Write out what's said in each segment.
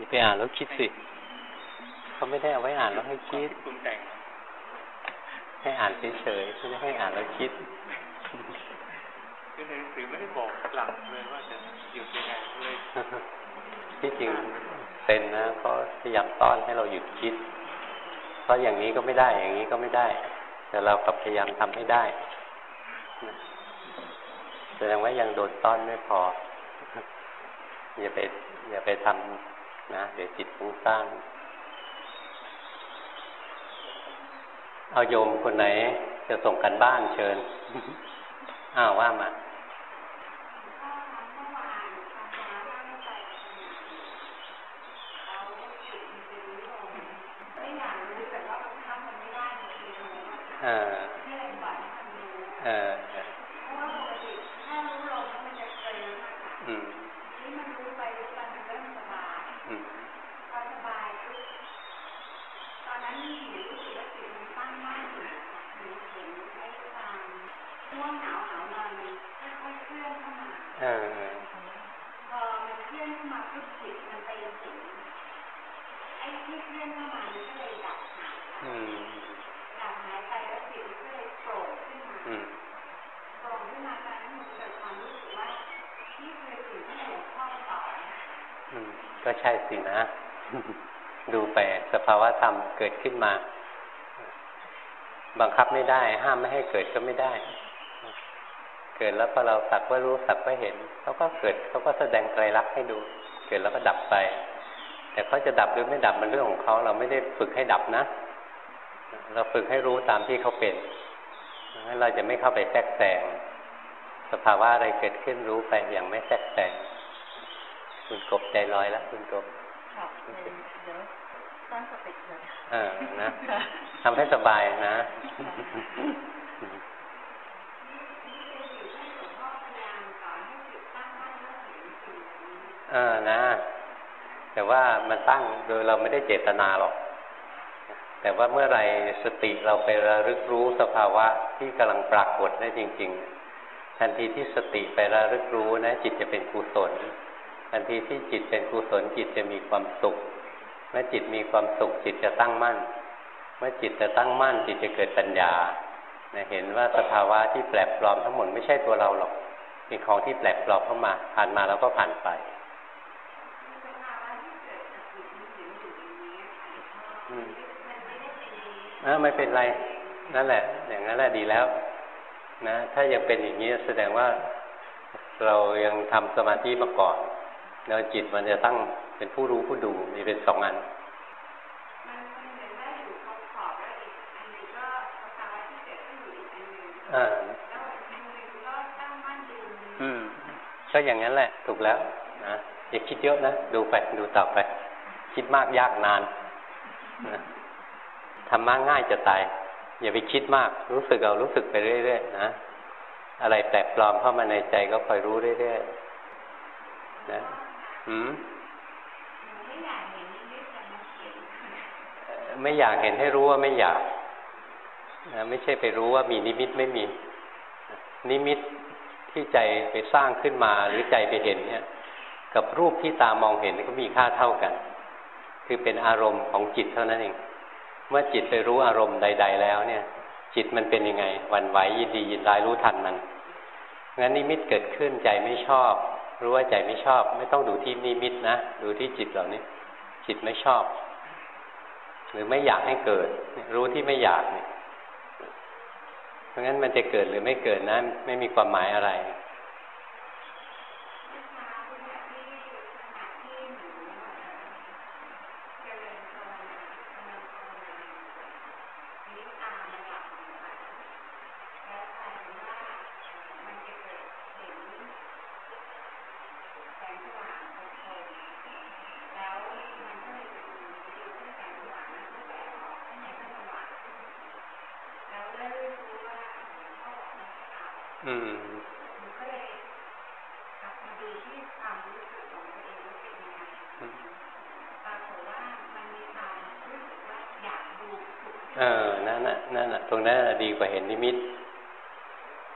อย่าไปอ่านแล้วคิดสิ เขาไม่ได้เอาไว้อ่านแล้วให้คิดให้อ่านเฉยๆไม่ได้ให้อ่านแล้วคิดคือในหนังสือไม่ได้บอกหลักเลยว่าจะหยุดยังไงเลยที่จริงเป็นนะเขาพยายามต้อนให้เราหยุดคิด เพราะอย่างนี้ก็ไม่ได้ อย่างนี้ก็ไม่ได้ แต่เรากลับพยายามทำให้ได้แสดงว่ายังโดนต้อนไม่พออย่าไปอย่าไปทำ นะเดี๋ยวจิตฟุ้งซ่านเอาโยมคนไหนจะส่งกันบ้านเชิญ อ้าวว่ามาเออเอออืมพอมันเคลื่อนเข้ามาพุทจิตมันไปถึงไอ้ที่เคลื่อนเข้ามามันก็เลยดับหายไปดับหายไปแล้วจิตก็เลยโผล่ขึ้นมาโผล่ขึ้นมาตอนนั้นมันเกิดความรู้สึกว่านี่คือสิ่งที่หลวงพ่อสอนก็ใช่สินะ ดูไปสภาวะธรรมเกิด ขึ้นมา บังคับไม่ได้ ห้ามไม่ให้เกิดก็ไม่ได้ เกิดแล้วก็เราสักว่ารู้สักว่าเห็นเขาก็เกิดเขาก็แสดงไตรลักษณ์ให้ดู เกิดแล้วก็ดับไป แต่เขาจะดับหรือไม่ดับมันเรื่องของเขาเราไม่ได้ฝึกให้ดับนะ เราฝึกให้รู้ตามที่เขาเป็นเราจะไม่เข้าไปแทรกแซงสภาวะอะไรเกิดขึ้นรู้ไปอย่างไม่แทรกแซงคุณกบใจลอยแล้วคุณกบเดี๋ยว ตั้งสติเลยเออนะทำให้สบายนะเออนะ แต่ว่ามันตั้งโดยเราไม่ได้เจตนาหรอก แต่ว่าเมื่อไรสติเราไประลึกรู้สภาวะที่กำลังปรากฏได้จริง ๆ ทันทีที่สติไประลึกรู้นะ จิตจะเป็นกุศล ทันทีที่จิตเป็นกุศลจิตจะมีความสุข เมื่อจิตมีความสุขจิตจะตั้งมั่น เมื่อจิตจะตั้งมั่น จิตจะเกิดปัญญาเห็นว่าสภาวะที่แปลกปลอมทั้งหมดไม่ใช่ตัวเราหรอกเป็นของที่แปลกปลอมเข้ามา ผ่านมาแล้วก็ผ่านไปอ่าไม่เป็นไร นั่นแหละ อย่างนั้นแหละดีแล้ว นะ ถ้ายังเป็นอย่างนี้แสดงว่าเรายังทำสมาธิมาก่อน แล้วจิตมันจะตั้ง เป็นผู้รู้ผู้ดูมีเป็นสองอันอ่าอืมก็อย่างนั้นแหละ ถูกแล้วนะอย่าคิดเยอะนะ ดูไป ดูต่อไป คิดมากยากนานนะธรรมะง่ายจะตาย อย่าไปคิดมาก รู้สึกเอารู้สึกไปเรื่อยๆนะอะไรแปลกปลอมเข้ามาในใจก็คอยรู้เรื่อยๆนะหืม ไม่อยากเห็นให้รู้ว่าไม่อยากนะไม่ใช่ไปรู้ว่ามีนิมิตไม่มี นิมิตที่ใจไปสร้างขึ้นมาหรือใจไปเห็นเนี่ย กับรูปที่ตามองเห็นก็มีค่าเท่ากัน คือเป็นอารมณ์ของจิตเท่านั้นเอง เมื่อจิตไปรู้อารมณ์ใด ๆ แล้วเนี่ย จิตมันเป็นยังไงวันไหวยินดียินร้ายรู้ทันมันงั้นนิมิตเกิดขึ้นใจไม่ชอบ รู้ว่าใจไม่ชอบ ไม่ต้องดูที่นิมิตนะ ดูที่จิตเหล่านี้ จิตไม่ชอบ หรือไม่อยากให้เกิด รู้ที่ไม่อยากเนี่ยเพราะงั้นมันจะเกิดหรือไม่เกิดนะไม่มีความหมายอะไร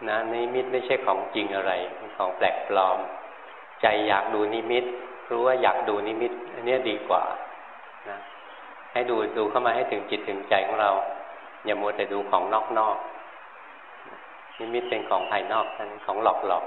นะนิมิตไม่ใช่ ของแปลกปลอม ใจอยากดูนิมิต รู้ว่าอยากดูนิมิต อันนี้ดีกว่านะให้ดูดูเข้ามาให้ถึงจิตถึงใจของเรา อย่ามัวแต่ดูของนอกๆนิมิตเป็นของภายนอกนั้นของหลอกหลอก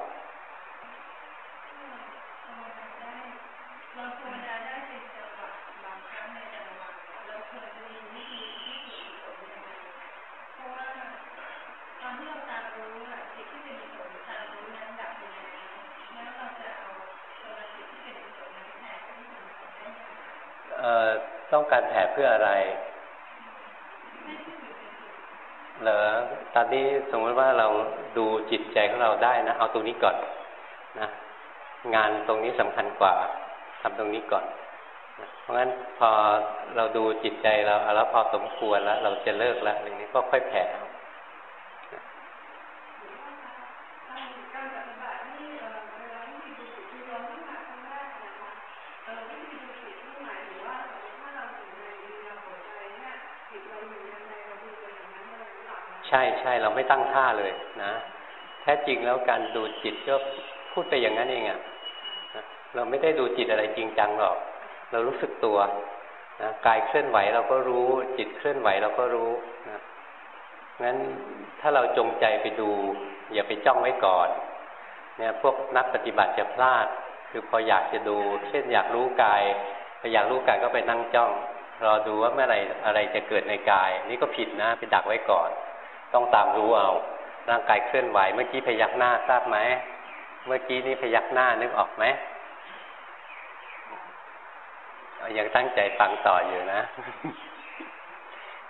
ต้องการแผ่เพื่ออะไร เหรอตอนนี้สมมติว่าเราดูจิตใจของเราได้นะ เอาตรงนี้ก่อนนะงานตรงนี้สำคัญกว่าทำตรงนี้ก่อนนะเพราะงั้นพอเราดูจิตใจเราแล้วพอสมควรแล้ว เราจะเลิกแล้วอย่างนี้ก็ค่อยแผ่ ใช่ใช่เราไม่ตั้งท่าเลยนะแท้จริงแล้วการดูจิตก็พูดไปอย่างนั้นเองอะ่ะเราไม่ได้ดูจิตอะไรจริงจังหรอก เรารู้สึกตัวนะกายเคลื่อนไหวเราก็รู้ จิตเคลื่อนไหวเราก็รู้นะงั้นถ้าเราจงใจไปดู อย่าไปจ้องไว้ก่อน เนี่ยพวกนักปฏิบัติจะพลาด คือพออยากจะดู เช่นอยากรู้กายพออยากรู้กายก็ไปนั่งจ้อง รอดูว่าเมื่อไรอะไรจะเกิดในกาย นี่ก็ผิดนะไปดักไว้ก่อน ต้องตามรู้เอาร่างกายเคลื่อนไหวเมื่อกี้พยักหน้าทราบไหมเมื่อกี้นี้พยักหน้านึกออกไหมยังตั้งใจฟังต่ออยู่นะ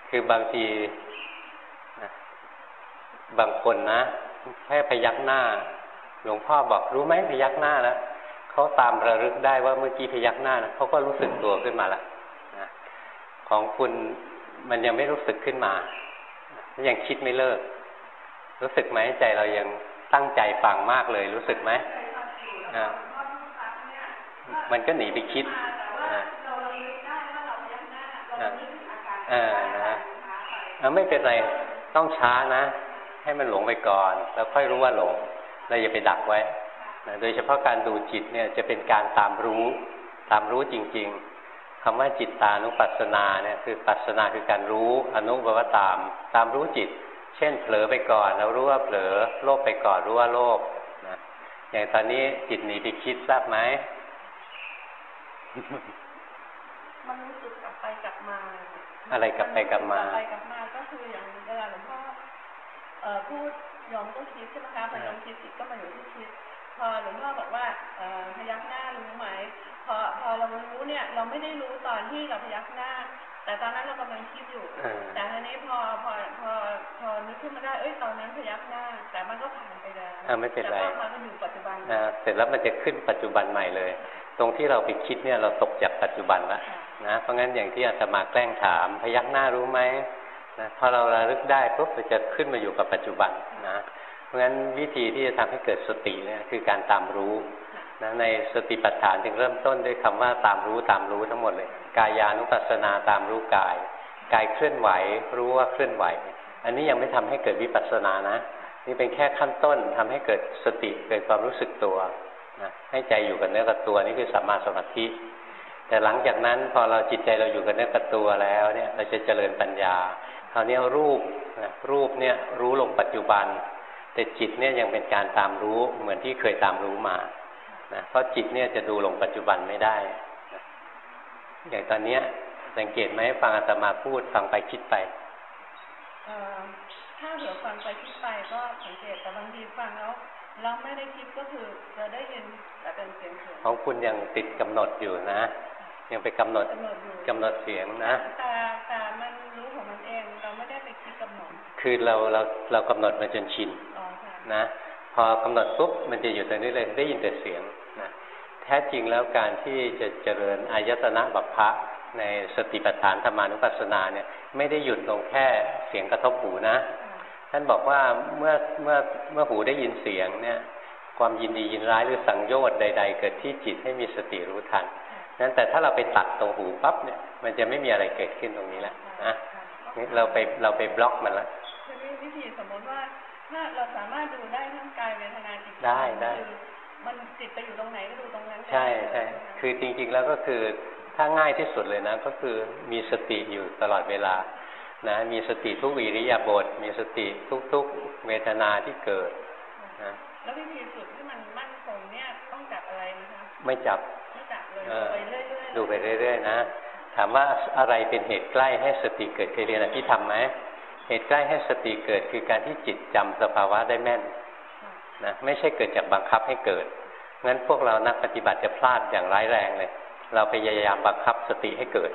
คือบางทีบางคนนะแค่พยักหน้า หลวงพ่อบอกรู้ไหมพยักหน้าแล้วเขาตามระลึกได้ว่าเมื่อกี้พยักหน้านะเขาก็รู้สึกตัวขึ้นมาล้วของคุณมันยังไม่รู้สึกขึ้นมา ยังคิดไม่เลิก รู้สึกไหมใจเรายังตั้งใจฟังมากเลย รู้สึกไหมมันก็หนีไปคิดอ่าอ่านะไม่เป็นไรต้องช้านะ ให้มันหลงไปก่อน แล้วค่อยรู้ว่าหลงเราอย่าไปดักไว้โดยเฉพาะการดูจิตเนี่ยจะเป็นการตามรู้ ตามรู้จริง ๆ คำว่าจิตตานุปัสสนาเนี่ยคือปัสสนาคือการรู้อนุแปลว่าตาม ตามรู้จิต เช่นเผลอไปก่อนเรารู้ว่าเผลอโลภไปก่อนรู้ว่าโลภนะอย่างตอนนี้จิตหนีไปคิดทราบไหมมันรู้สึกกลับไปกลับมา อะไรกลับไปกลับมาไปกลับมาก็คืออย่างเวลาหลวงพ่อเอ่อพูดยอมก็คิดใช่ไหมคะพอยอมคิดจิตก็มาอยู่ที่คิด พอหลวงพ่อบอกว่าเอ่อพยักหน้ารู้ไหม พอพอเรารู้เนี่ย เราไม่ได้รู้ตอนที่เราพยักหน้า แต่ตอนนั้นเรากำลังคิดอยู่ แต่ทีนี้พอพอพอพอนึกขึ้นมาได้ เอ้ยตอนนั้นพยักหน้า แต่มันก็ผ่านไปแล้วไม่เป็นไรมันก็อยู่ปัจจุบันเสร็จแล้วมันจะขึ้นปัจจุบันใหม่เลย ตรงที่เราไปคิดเนี่ยเราตกจากปัจจุบันแล้วนะเพราะงั้นอย่างที่อาตมาแกล้งถาม พยักหน้ารู้ไหมนะพอเราระลึกได้ปุ๊บเราจะขึ้นมาอยู่กับปัจจุบันนะ เพราะงั้นวิธีที่จะทำให้เกิดสติเนี่ยคือการตามรู้ นะในสติปัฏฐานจึงเริ่มต้นด้วยคำว่าตามรู้ตามรู้ทั้งหมดเลย กายานุปัสสนาตามรู้กาย กายเคลื่อนไหว รู้ว่าเคลื่อนไหว อันนี้ยังไม่ทำให้เกิดวิปัสสนานะ นี่เป็นแค่ขั้นต้นทำให้เกิดสติเกิดความรู้สึกตัวนะให้ใจอยู่กับเนื้อกับตัวนี่คือสัมมาสมาธิ แต่หลังจากนั้นพอเราจิตใจเราอยู่กับเนื้อกับตัวแล้วเนี่ยเราจะเจริญปัญญาคราวนี้รูปนะรูปเนี่ยรู้ลงปัจจุบัน แต่จิตเนี่ยยังเป็นการตามรู้เหมือนที่เคยตามรู้มา นะเพราะจิตเนี่ยจะดูลงปัจจุบันไม่ได้นะอย่างตอนเนี้ย สังเกตไหมฟังอาตมาพูดฟังไปคิดไปถ้าเผื่อฟังไปคิดไปก็สังเกตแต่บางทีฟังแล้วเราไม่ได้คิดก็คือจะได้ยินแต่เป็นเสียงเสียงของคุณยังติดกำหนดอยู่นะ ยังไปกำหนดกำหนดเสียงนะแต่แต่มันรู้ของมันเองเราไม่ได้ไปคิดกำหนด คือเราเราเรากำหนดมาจนชินนะพ อกำหนดปุ๊บมันจะอยู่ตรงนี้เลยได้ยินแต่เสียงนะแท้จริงแล้วการที่จะเจริญอายตนะบัพพะในสติปัฏฐานธรรมานุปัสสนาเนี่ยไม่ได้หยุดลงแค่เสียงกระทบหูนะ ท่านบอกว่าเมื่อเมื่อเมื่อหูได้ยินเสียงเนี่ยความยินดียินร้ายหรือสังโยชน์ใด ๆ เกิดที่จิตให้มีสติรู้ทันนั้นแต่ถ้าเราไปตัดตรงหูปั๊บเนี่ยมันจะไม่มีอะไรเกิดขึ้นตรงนี้แล้วนะเราไปเราไปบล็อกมันแล้ววิธีสมมติว่า ถ้าเราสามารถดูได้ทั้งกายเวทนาจิตได้ได้คือมันจิตไปอยู่ตรงไหนก็ดูตรงนั้น ใช่ใช่คือจริง ๆ แล้วก็คือถ้าง่ายที่สุดเลยนะ ก็คือมีสติอยู่ตลอดเวลานะมีสติทุกอิริยาบถมีสติทุกๆเวทนาที่เกิดนะแล้ววิธีสุดที่มันมั่นคงเนี่ยต้องจับอะไรนะคะไม่จับไม่จับเลยเออไปเรื่อยๆดูไปเรื่อย ๆ นะถามว่าอะไรเป็นเหตุใกล้ให้สติเกิดเคยเรียนอภิธรรมไหม เหตุใกล้ให้สติเกิดคือการที่จิตจำสภาวะได้แม่นค่ะนะไม่ใช่เกิดจากบังคับให้เกิดงั้นพวกเรานักปฏิบัติจะพลาดอย่างร้ายแรงเลย เราพยายามบังคับสติให้เกิด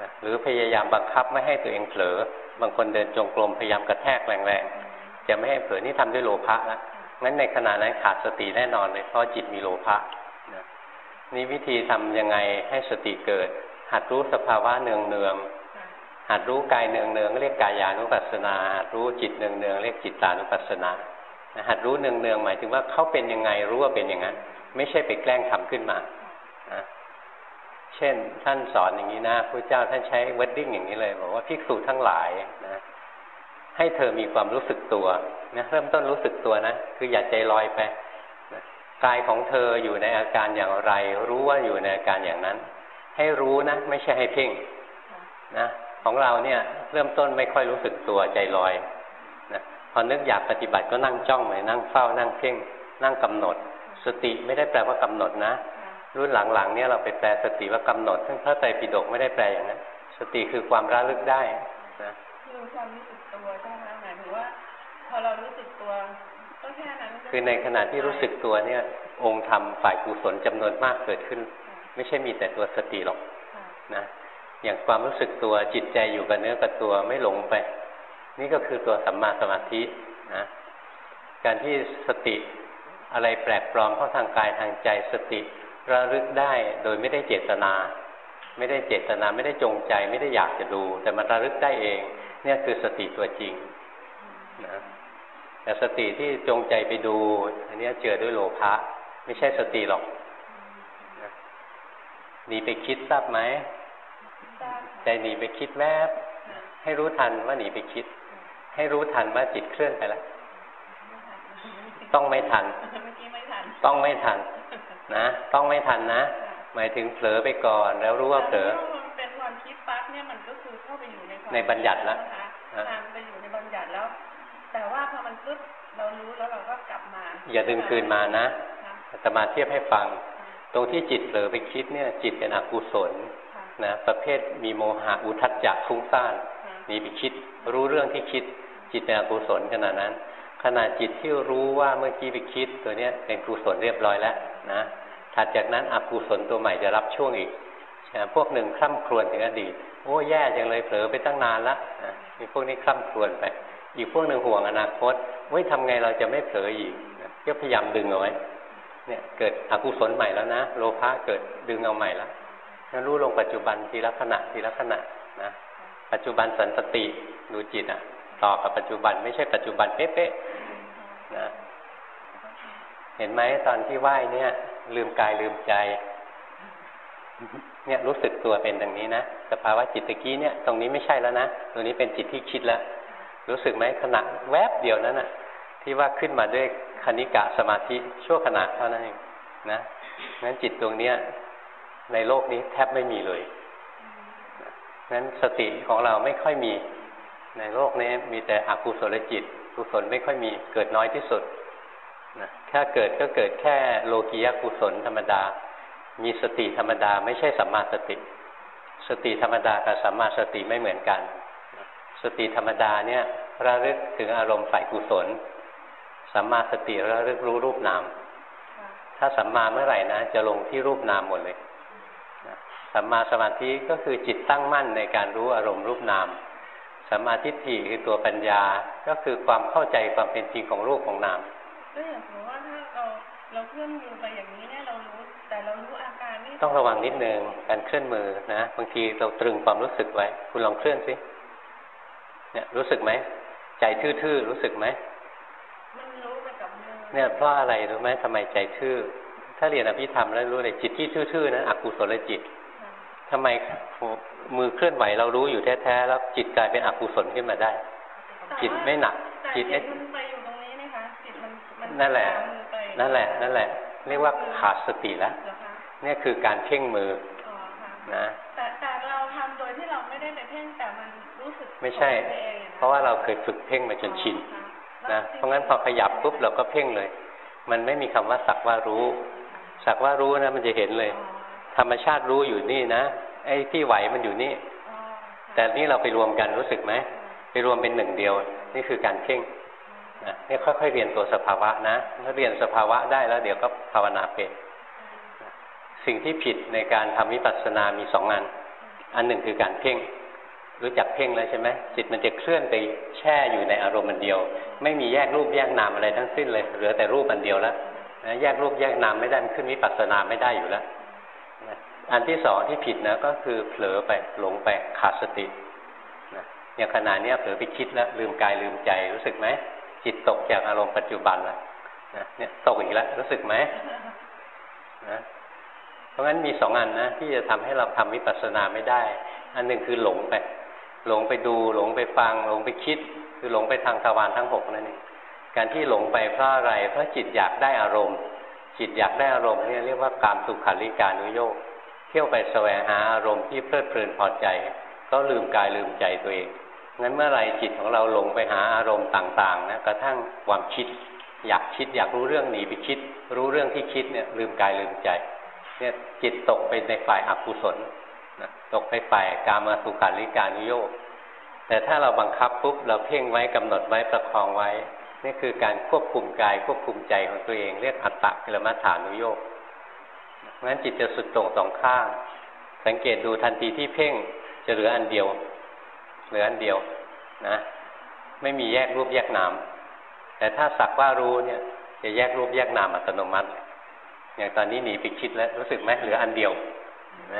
นะหรือพยายามบังคับไม่ให้ตัวเองเผลอ บางคนเดินจงกรมพยายามกระแทกแรงๆจะไม่ให้เผลอนี่ทำด้วยโลภะนะงั้นในขณะนั้นขาดสติแน่นอนเลยเพราะจิตมีโลภะนะนี่วิธีทำยังไงให้สติเกิด หัดรู้สภาวะเนืองเนืองๆค่ะ หัดรู้กายเนืองเนืองเรียกกายานุปัสสนาหัดรู้จิตเนืองเนืองเรียกจิตตานุปัสสนาหัดรู้เนืองเนืองหมายถึงว่าเขาเป็นยังไงรู้ว่าเป็นอย่างนั้น ไม่ใช่ไปแกล้งทำขึ้นมาเช่น ท่านสอนอย่างนี้นะพระเจ้าท่านใช้ว o ดดิ้งอย่างนี้เลยบอกว่าภิกษุทั้งหลายนะให้เธอมีความรู้สึกตัวนะเริ่มต้นรู้สึกตัวนะคืออย่าใจลอยไปนะกายของเธออยู่ในอาการอย่างไร รู้ว่าอยู่ในอาการอย่างนั้น ให้รู้นะ ไม่ใช่ให้เพ่งนะ ของเราเนี่ย เริ่มต้นไม่ค่อยรู้สึกตัวใจลอยนะพอนึกอยากปฏิบัติก็นั่งจ้องเลยนั่งเฝ้านั่งเพ่งนั่งกำหนด สติไม่ได้แปลว่ากำหนดนะค่ะรุ่นหลังๆเนี่ยเราไปแปลสติว่ากำหนด ซึ่งพระไตรปิฎกไม่ได้แปลอย่างนั้นสติคือความระลึกได้นะคือความรู้สึกตัวใช่ไหมคะหมายถึงว่า พอเรารู้สึกตัวก็แค่นั้นก็คือในขณะที่รู้สึกตัวเนี่ย องค์ธรรมฝ่ายกุศลจำนวนมากเกิดขึ้นค่ะไม่ใช่มีแต่ตัวสติหรอกค่ะนะ อย่างความรู้สึกตัวจิตใจอยู่กับเนื้อกับตัวไม่หลงไป นี่ก็คือตัวสัมมาสมาธินะการที่สติอะไรแปลกปลอมเข้าทางกายทางใจสติระลึกได้โดยไม่ได้เจตนา ไม่ได้เจตนาไม่ได้จงใจ ไม่ได้อยากจะดู แต่มันระลึกได้เอง เนี่ยคือสติตัวจริงนะแต่สติที่จงใจไปดู อันนี้เจือด้วยโลภะไม่ใช่สติหรอกนะหนีไปคิดทราบไหม ใจหนีไปคิดแวบค่ะให้รู้ทันว่าหนีไปคิด ให้รู้ทันว่าจิตเคลื่อนไปแล้ว ต้องไม่ทันเมื่อกี้ไม่ทันต้องไม่ทันนะ ต้องไม่ทันนะค่ะหมายถึงเผลอไปก่อนแล้วรู้ว่าเผลอแต่ถ้ามันเป็นความคิดปั๊บเนี่ยมันก็คือเข้าไปอยู่ในความในบัญญัติละนะคะฮะตามไปอยู่ในบัญญัติแล้ว แต่ว่าพอมันปึ๊บเรารู้แล้วเราก็กลับมา อย่าดึงคืนมานะค่ะอาตมาเทียบให้ฟังค่ะตรงที่จิตเผลอไปคิดเนี่ย จิตเป็นอกุศลค่ะ นะประเภทมีโมหะอุทัจจะฟุ้งซ่านค่ะหนีไปคิด รู้เรื่องที่คิดจิตเป็นอกุศลขนาดนั้น ขณะจิตที่รู้ว่าเมื่อกี้ไปคิดตัวเนี้ยเป็นกุศลเรียบร้อยแล้วนะถัดจากนั้นอกุศลตัวใหม่จะรับช่วงอีกนะพวกหนึ่งคร่ำครวญถึงอดีต โอ้แย่จังเลยเผลอไปตั้งนานละนะมีพวกนี้คร่ำครวญไป อีกพวกหนึ่งห่วงอนาคตเว้ยทำไงเราจะไม่เผลออีกนะก็พยายามดึงเอาไว้เนี่ยเกิดอกุศลใหม่แล้วนะโลภะเกิดดึงเอาใหม่แล้ว งั้นรู้ลงปัจจุบันทีละขณะทีละขณะนะ ปัจจุบันสันตติดูจิตอะ ต่อกับปัจจุบันไม่ใช่ปัจจุบันเป๊ะๆนะเห็นไหมตอนที่ไหว้เนี่ย ลืมกายลืมใจ เนี่ยรู้สึกตัวเป็นดังนี้นะสภาวะจิตตะกี้เนี่ย ตรงนี้ไม่ใช่แล้วนะตรงนี้เป็นจิตที่คิดแล้วรู้สึกไหมขณะแวบเดียวนั้นน่ะ ที่ว่าขึ้นมาด้วยคณิกะสมาธิชั่วขณะเท่านั้นเองนะงั้นจิตดวงเนี้ย ในโลกนี้แทบไม่มีเลยงั้นสติของเราไม่ค่อยมี ในโลกนี้มีแต่อกุศลจิต กุศลไม่ค่อยมีเกิดน้อยที่สุดนะถ้าเกิดก็เกิดแค่โลกียกุศลธรรมดา มีสติธรรมดา ไม่ใช่สัมมาสติ สติธรรมดากับสัมมาสติไม่เหมือนกัน สติธรรมดาเนี่ยระลึกถึงอารมณ์ฝ่ายกุศล สัมมาสติระลึกรู้รูปนามค่ะถ้าสัมมาเมื่อไหร่นะจะลงที่รูปนามหมดเลยนะ สัมมาสมาธิก็คือจิตตั้งมั่นในการรู้อารมณ์รูปนาม สัมมาทิฏฐิคือตัวปัญญา ก็คือความเข้าใจความเป็นจริงของรูปของนามก็อย่างสมมติว่าถ้าเราเราเคลื่อนมือไปอย่างนี้เนี่ยเรารู้ แต่เรารู้อาการนี่ต้องระวังนิดนึงการเคลื่อนมือนะบางทีเราตรึงความรู้สึกไว้ คุณลองเคลื่อนสิเนี่ยรู้สึกไหมใจทื่อๆรู้สึกไหมมันรู้ไปกับมือเนี่ยเพราะอะไรรู้ไหมทำไมใจทื่อ ถ้าเรียนอภิธรรมแล้วรู้เลยจิตที่ทื่อๆนั้นอกุศลจิตค่ะ ทำไมมือเคลื่อนไหวเรารู้อยู่แท้ๆแล้วจิตกลายเป็นอกุศลขึ้นมาได้ จิตไม่หนักแต่จิตจิไม่ตมันไปอยู่ตรงนี้นะคะจิตมันมันนั่นแหละตามมือไปนั่นแหละ นั่นแหละ เรียกว่าขาดสติแล้วเหรอคะเนี่ยคือการเพ่งมืออ๋อค่ะนะแต่แต่เราทำโดยที่เราไม่ได้ไปเพ่งแต่มันรู้สึกไม่ใช่ของตัวเองอเพราะว่าเราเคยฝึกเพ่งมาจนชินอ๋อนะค่เพราะงั้นพอขยับปุ๊บเราก็เพ่งเลย มันไม่มีคำว่าสักว่ารู้ สักว่ารู้นะมันจะเห็นเลยอ๋อธรรมชาติรู้อยู่นี่นะ ไอ้ที่ไหวมันอยู่นี่อ๋อค่ะแต่นี่เราไปรวมกันรู้สึกไหม ไปรวมเป็นหนึ่งเดียว นี่คือการเพ่งนะนี่ค่อยๆเรียนตัวสภาวะนะถ้าเรียนสภาวะได้แล้ว เดี๋ยวก็ภาวนาเป็นนะสิ่งที่ผิดในการทำวิปัสสนามีสองอัน อันหนึ่งคือการเพ่ง รู้จักเพ่งแล้วใช่ไหมจิตมันจะเคลื่อนไปแช่อยู่ในอารมณ์อันเดียว ไม่มีแยกรูปแยกนามอะไรทั้งสิ้นเลย เหลือแต่รูปอันเดียวแล้วนะแยกรูปแยกนามไม่ได้มันขึ้นวิปัสสนาไม่ได้อยู่แล้วนะ อันที่สองที่ผิดนะก็คือเผลอไปหลงไปขาดสตินะอย่างขณะนี้เผลอไปคิดแล้วลืมกายลืมใจรู้สึกไหมจิตตกจากอารมณ์ปัจจุบันแล้วนะเนี่ยตกอีกแล้วรู้สึกไหมนะเพราะงั้นมีสองอันนะที่จะทำให้เราทำวิปัสสนาไม่ได้ อันหนึ่งคือหลงไป หลงไปดูหลงไปฟัง หลงไปคิด คือหลงไปทางทวารทั้งหกนั่นเองการที่หลงไปเพราะอะไรเพราะจิตอยากได้อารมณ์ จิตอยากได้อารมณ์เนี่ยเรียกว่าการสุขาริการุโยก ที่ยวไปแสวงหาอารมณ์ที่เพลิดเพลินพอใจ ก็ลืมกายลืมใจตัวเองงั้นเมื่อไรจิตของเราหลงไปหาอารมณ์ต่างๆนะกระทั่งความคิด อยากคิดอยากรู้เรื่องหนีไปคิด รู้เรื่องที่คิดเนี่ยลืมกายลืมใจเนี่ยจิตตกไปในฝ่ายอกุศลนะตกไปฝ่ายกามาสุขาริการุโยกแต่ถ้าเราบังคับปุ๊บเราเพ่งไว้กำหนดไว้ประคองไว้ นี่คือการควบคุมกายควบคุมใจของตัวเอง เรียกอัตตะกิลมัฏฐานุโยก เพราะฉะนั้นจิตจะสุดโต่งสองข้าง สังเกตดูทันทีที่เพ่งจะเหลืออันเดียว เหลืออันเดียวนะ ไม่มีแยกรูปแยกนาม แต่ถ้าสักว่ารู้เนี่ย จะแยกรูปแยกนามอัตโนมัติ อย่างตอนนี้หนีไปคิดแล้วรู้สึกไหมเหลืออันเดียวเห็นไหม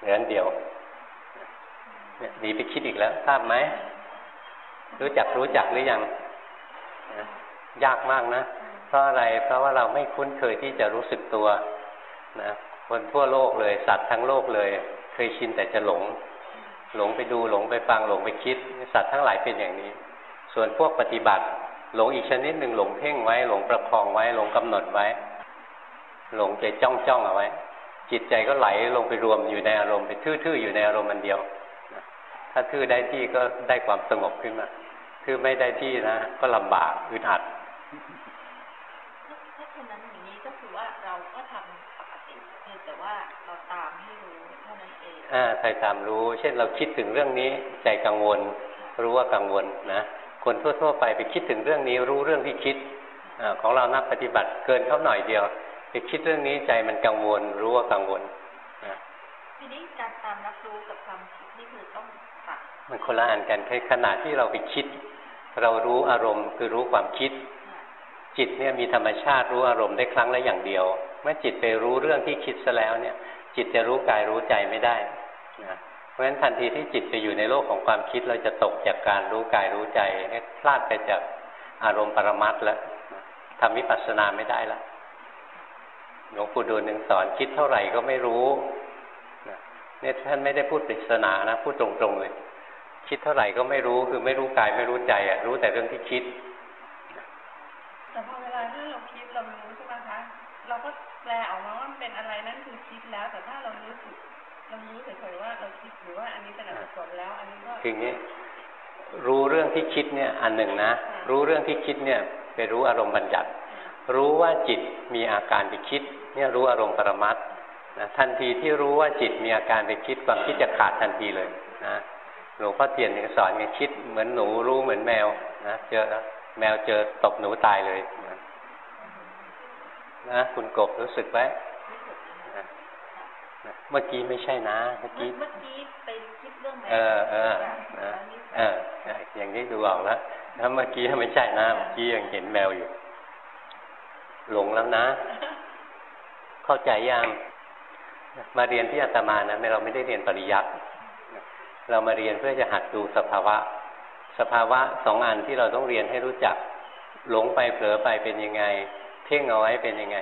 เหลืออันเดียวเนี่ยหนีไปคิดอีกแล้วทราบไหมรู้จักรู้จักหรือยังยากมากนะ เพราะอะไรเพราะว่าเราไม่คุ้นเคยที่จะรู้สึกตัว นะคนทั่วโลกเลยสัตว์ทั้งโลกเลย เคยชินแต่จะหลง หลงไปดูหลงไปฟังหลงไปคิด สัตว์ทั้งหลายเป็นอย่างนี้ ส่วนพวกปฏิบัติ หลงอีกชนิดหนึ่งหลงเพ่งไว้ หลงประคองไว้ หลงกำหนดไว้ หลงใจจ้องจ้องเอาไว้ จิตใจก็ไหลลงไปรวมอยู่ในอารมณ์ไปทื่อๆอยู่ในอารมณ์มันเดียว ถ้าทื่อได้ที่ก็ได้ความสงบขึ้นมาทื่อไม่ได้ที่นะ ก็ลำบากอึดอัด ถ้าฉะนั้นอย่างนี้ก็คือว่าเราก็ทำปกติเพียงแต่ว่าเราตามให้รู้เท่านั้นเองอ่าใครตามรู้ เช่นเราคิดถึงเรื่องนี้ใจกังวล รู้ว่ากังวลนะคนทั่วๆไปไปคิดถึงเรื่องนี้รู้เรื่องที่คิดอาของเรานักปฏิบัติเกินเขาหน่อยเดียวไปคิดเรื่องนี้ใจมันกังวล รู้ว่ากังวลนะทีนี้การตามรับรู้กับความคิดนี่คือต้องตัดมันคนละอันกันในขณะที่เราไปคิด เรารู้อารมณ์คือรู้ความคิด จิตเนี่ยมีธรรมชาติรู้อารมณ์ได้ครั้งละอย่างเดียว เมื่อจิตไปรู้เรื่องที่คิดซะแล้วเนี่ย จิตจะรู้กายรู้ใจไม่ได้ นะเพราะฉะนั้นทันทีที่จิตไปอยู่ในโลกของความคิดเราจะตกจากการรู้กายรู้ใจเนี่ยพลาดไปจากอารมณ์ปรมัตถ์แล้วทำวิปัสสนาไม่ได้แล้วหลวงปู่ดูลย์หนึ่งสอนคิดเท่าไหร่ก็ไม่รู้เนี่ยท่านไม่ได้พูดปริศนานะพูดตรงๆเลย คิดเท่าไหร่ก็ไม่รู้คือไม่รู้กายไม่รู้ใจอะรู้แต่เรื่องที่คิด แต่พอเวลาที่เราคิดเรารู้ใช่ไหมคะ เราก็แปลออกมาว่ามันเป็นอะไรนั่นคือคิดแล้วแต่ถ้าเรา คืออย่างนี้รู้เรื่องที่คิดเนี่ยอันหนึ่งนะ รู้เรื่องที่คิดเนี่ยไปรู้อารมณ์บัญญัติ รู้ว่าจิตมีอาการไปคิด เนี่ยรู้อารมณ์ปรมัตนะทันทีที่รู้ว่าจิตมีอาการไปคิดความคิดจะขาดทันทีเลยนะหลวงพ่อเทียนยังสอนไงคิดเหมือนหนูรู้เหมือนแมวนะเจอแมวเจอตบหนูตายเลยนะนะคุณกบรู้สึกไหมเมื่อกี้ไม่ใช่นะ เมื่อกี้เมื่อกี้ไป เอเออเออนะแล้วนี่เอออย่างนี้ดูออกแล้วถ้าเมื่อกี้ไม่ใช่นะเมื่อกี้ยังเห็นแมวอยู่ หลงแล้วนะ เข้าใจยังมาเรียนที่อาตมานะเราไม่ได้เรียนปริยัติเรามาเรียนเพื่อจะหัดดูสภาวะ สภาวะสองอันที่เราต้องเรียนให้รู้จัก หลงไปเผลอไปเป็นยังไง เพ่งเอาไว้เป็นยังไง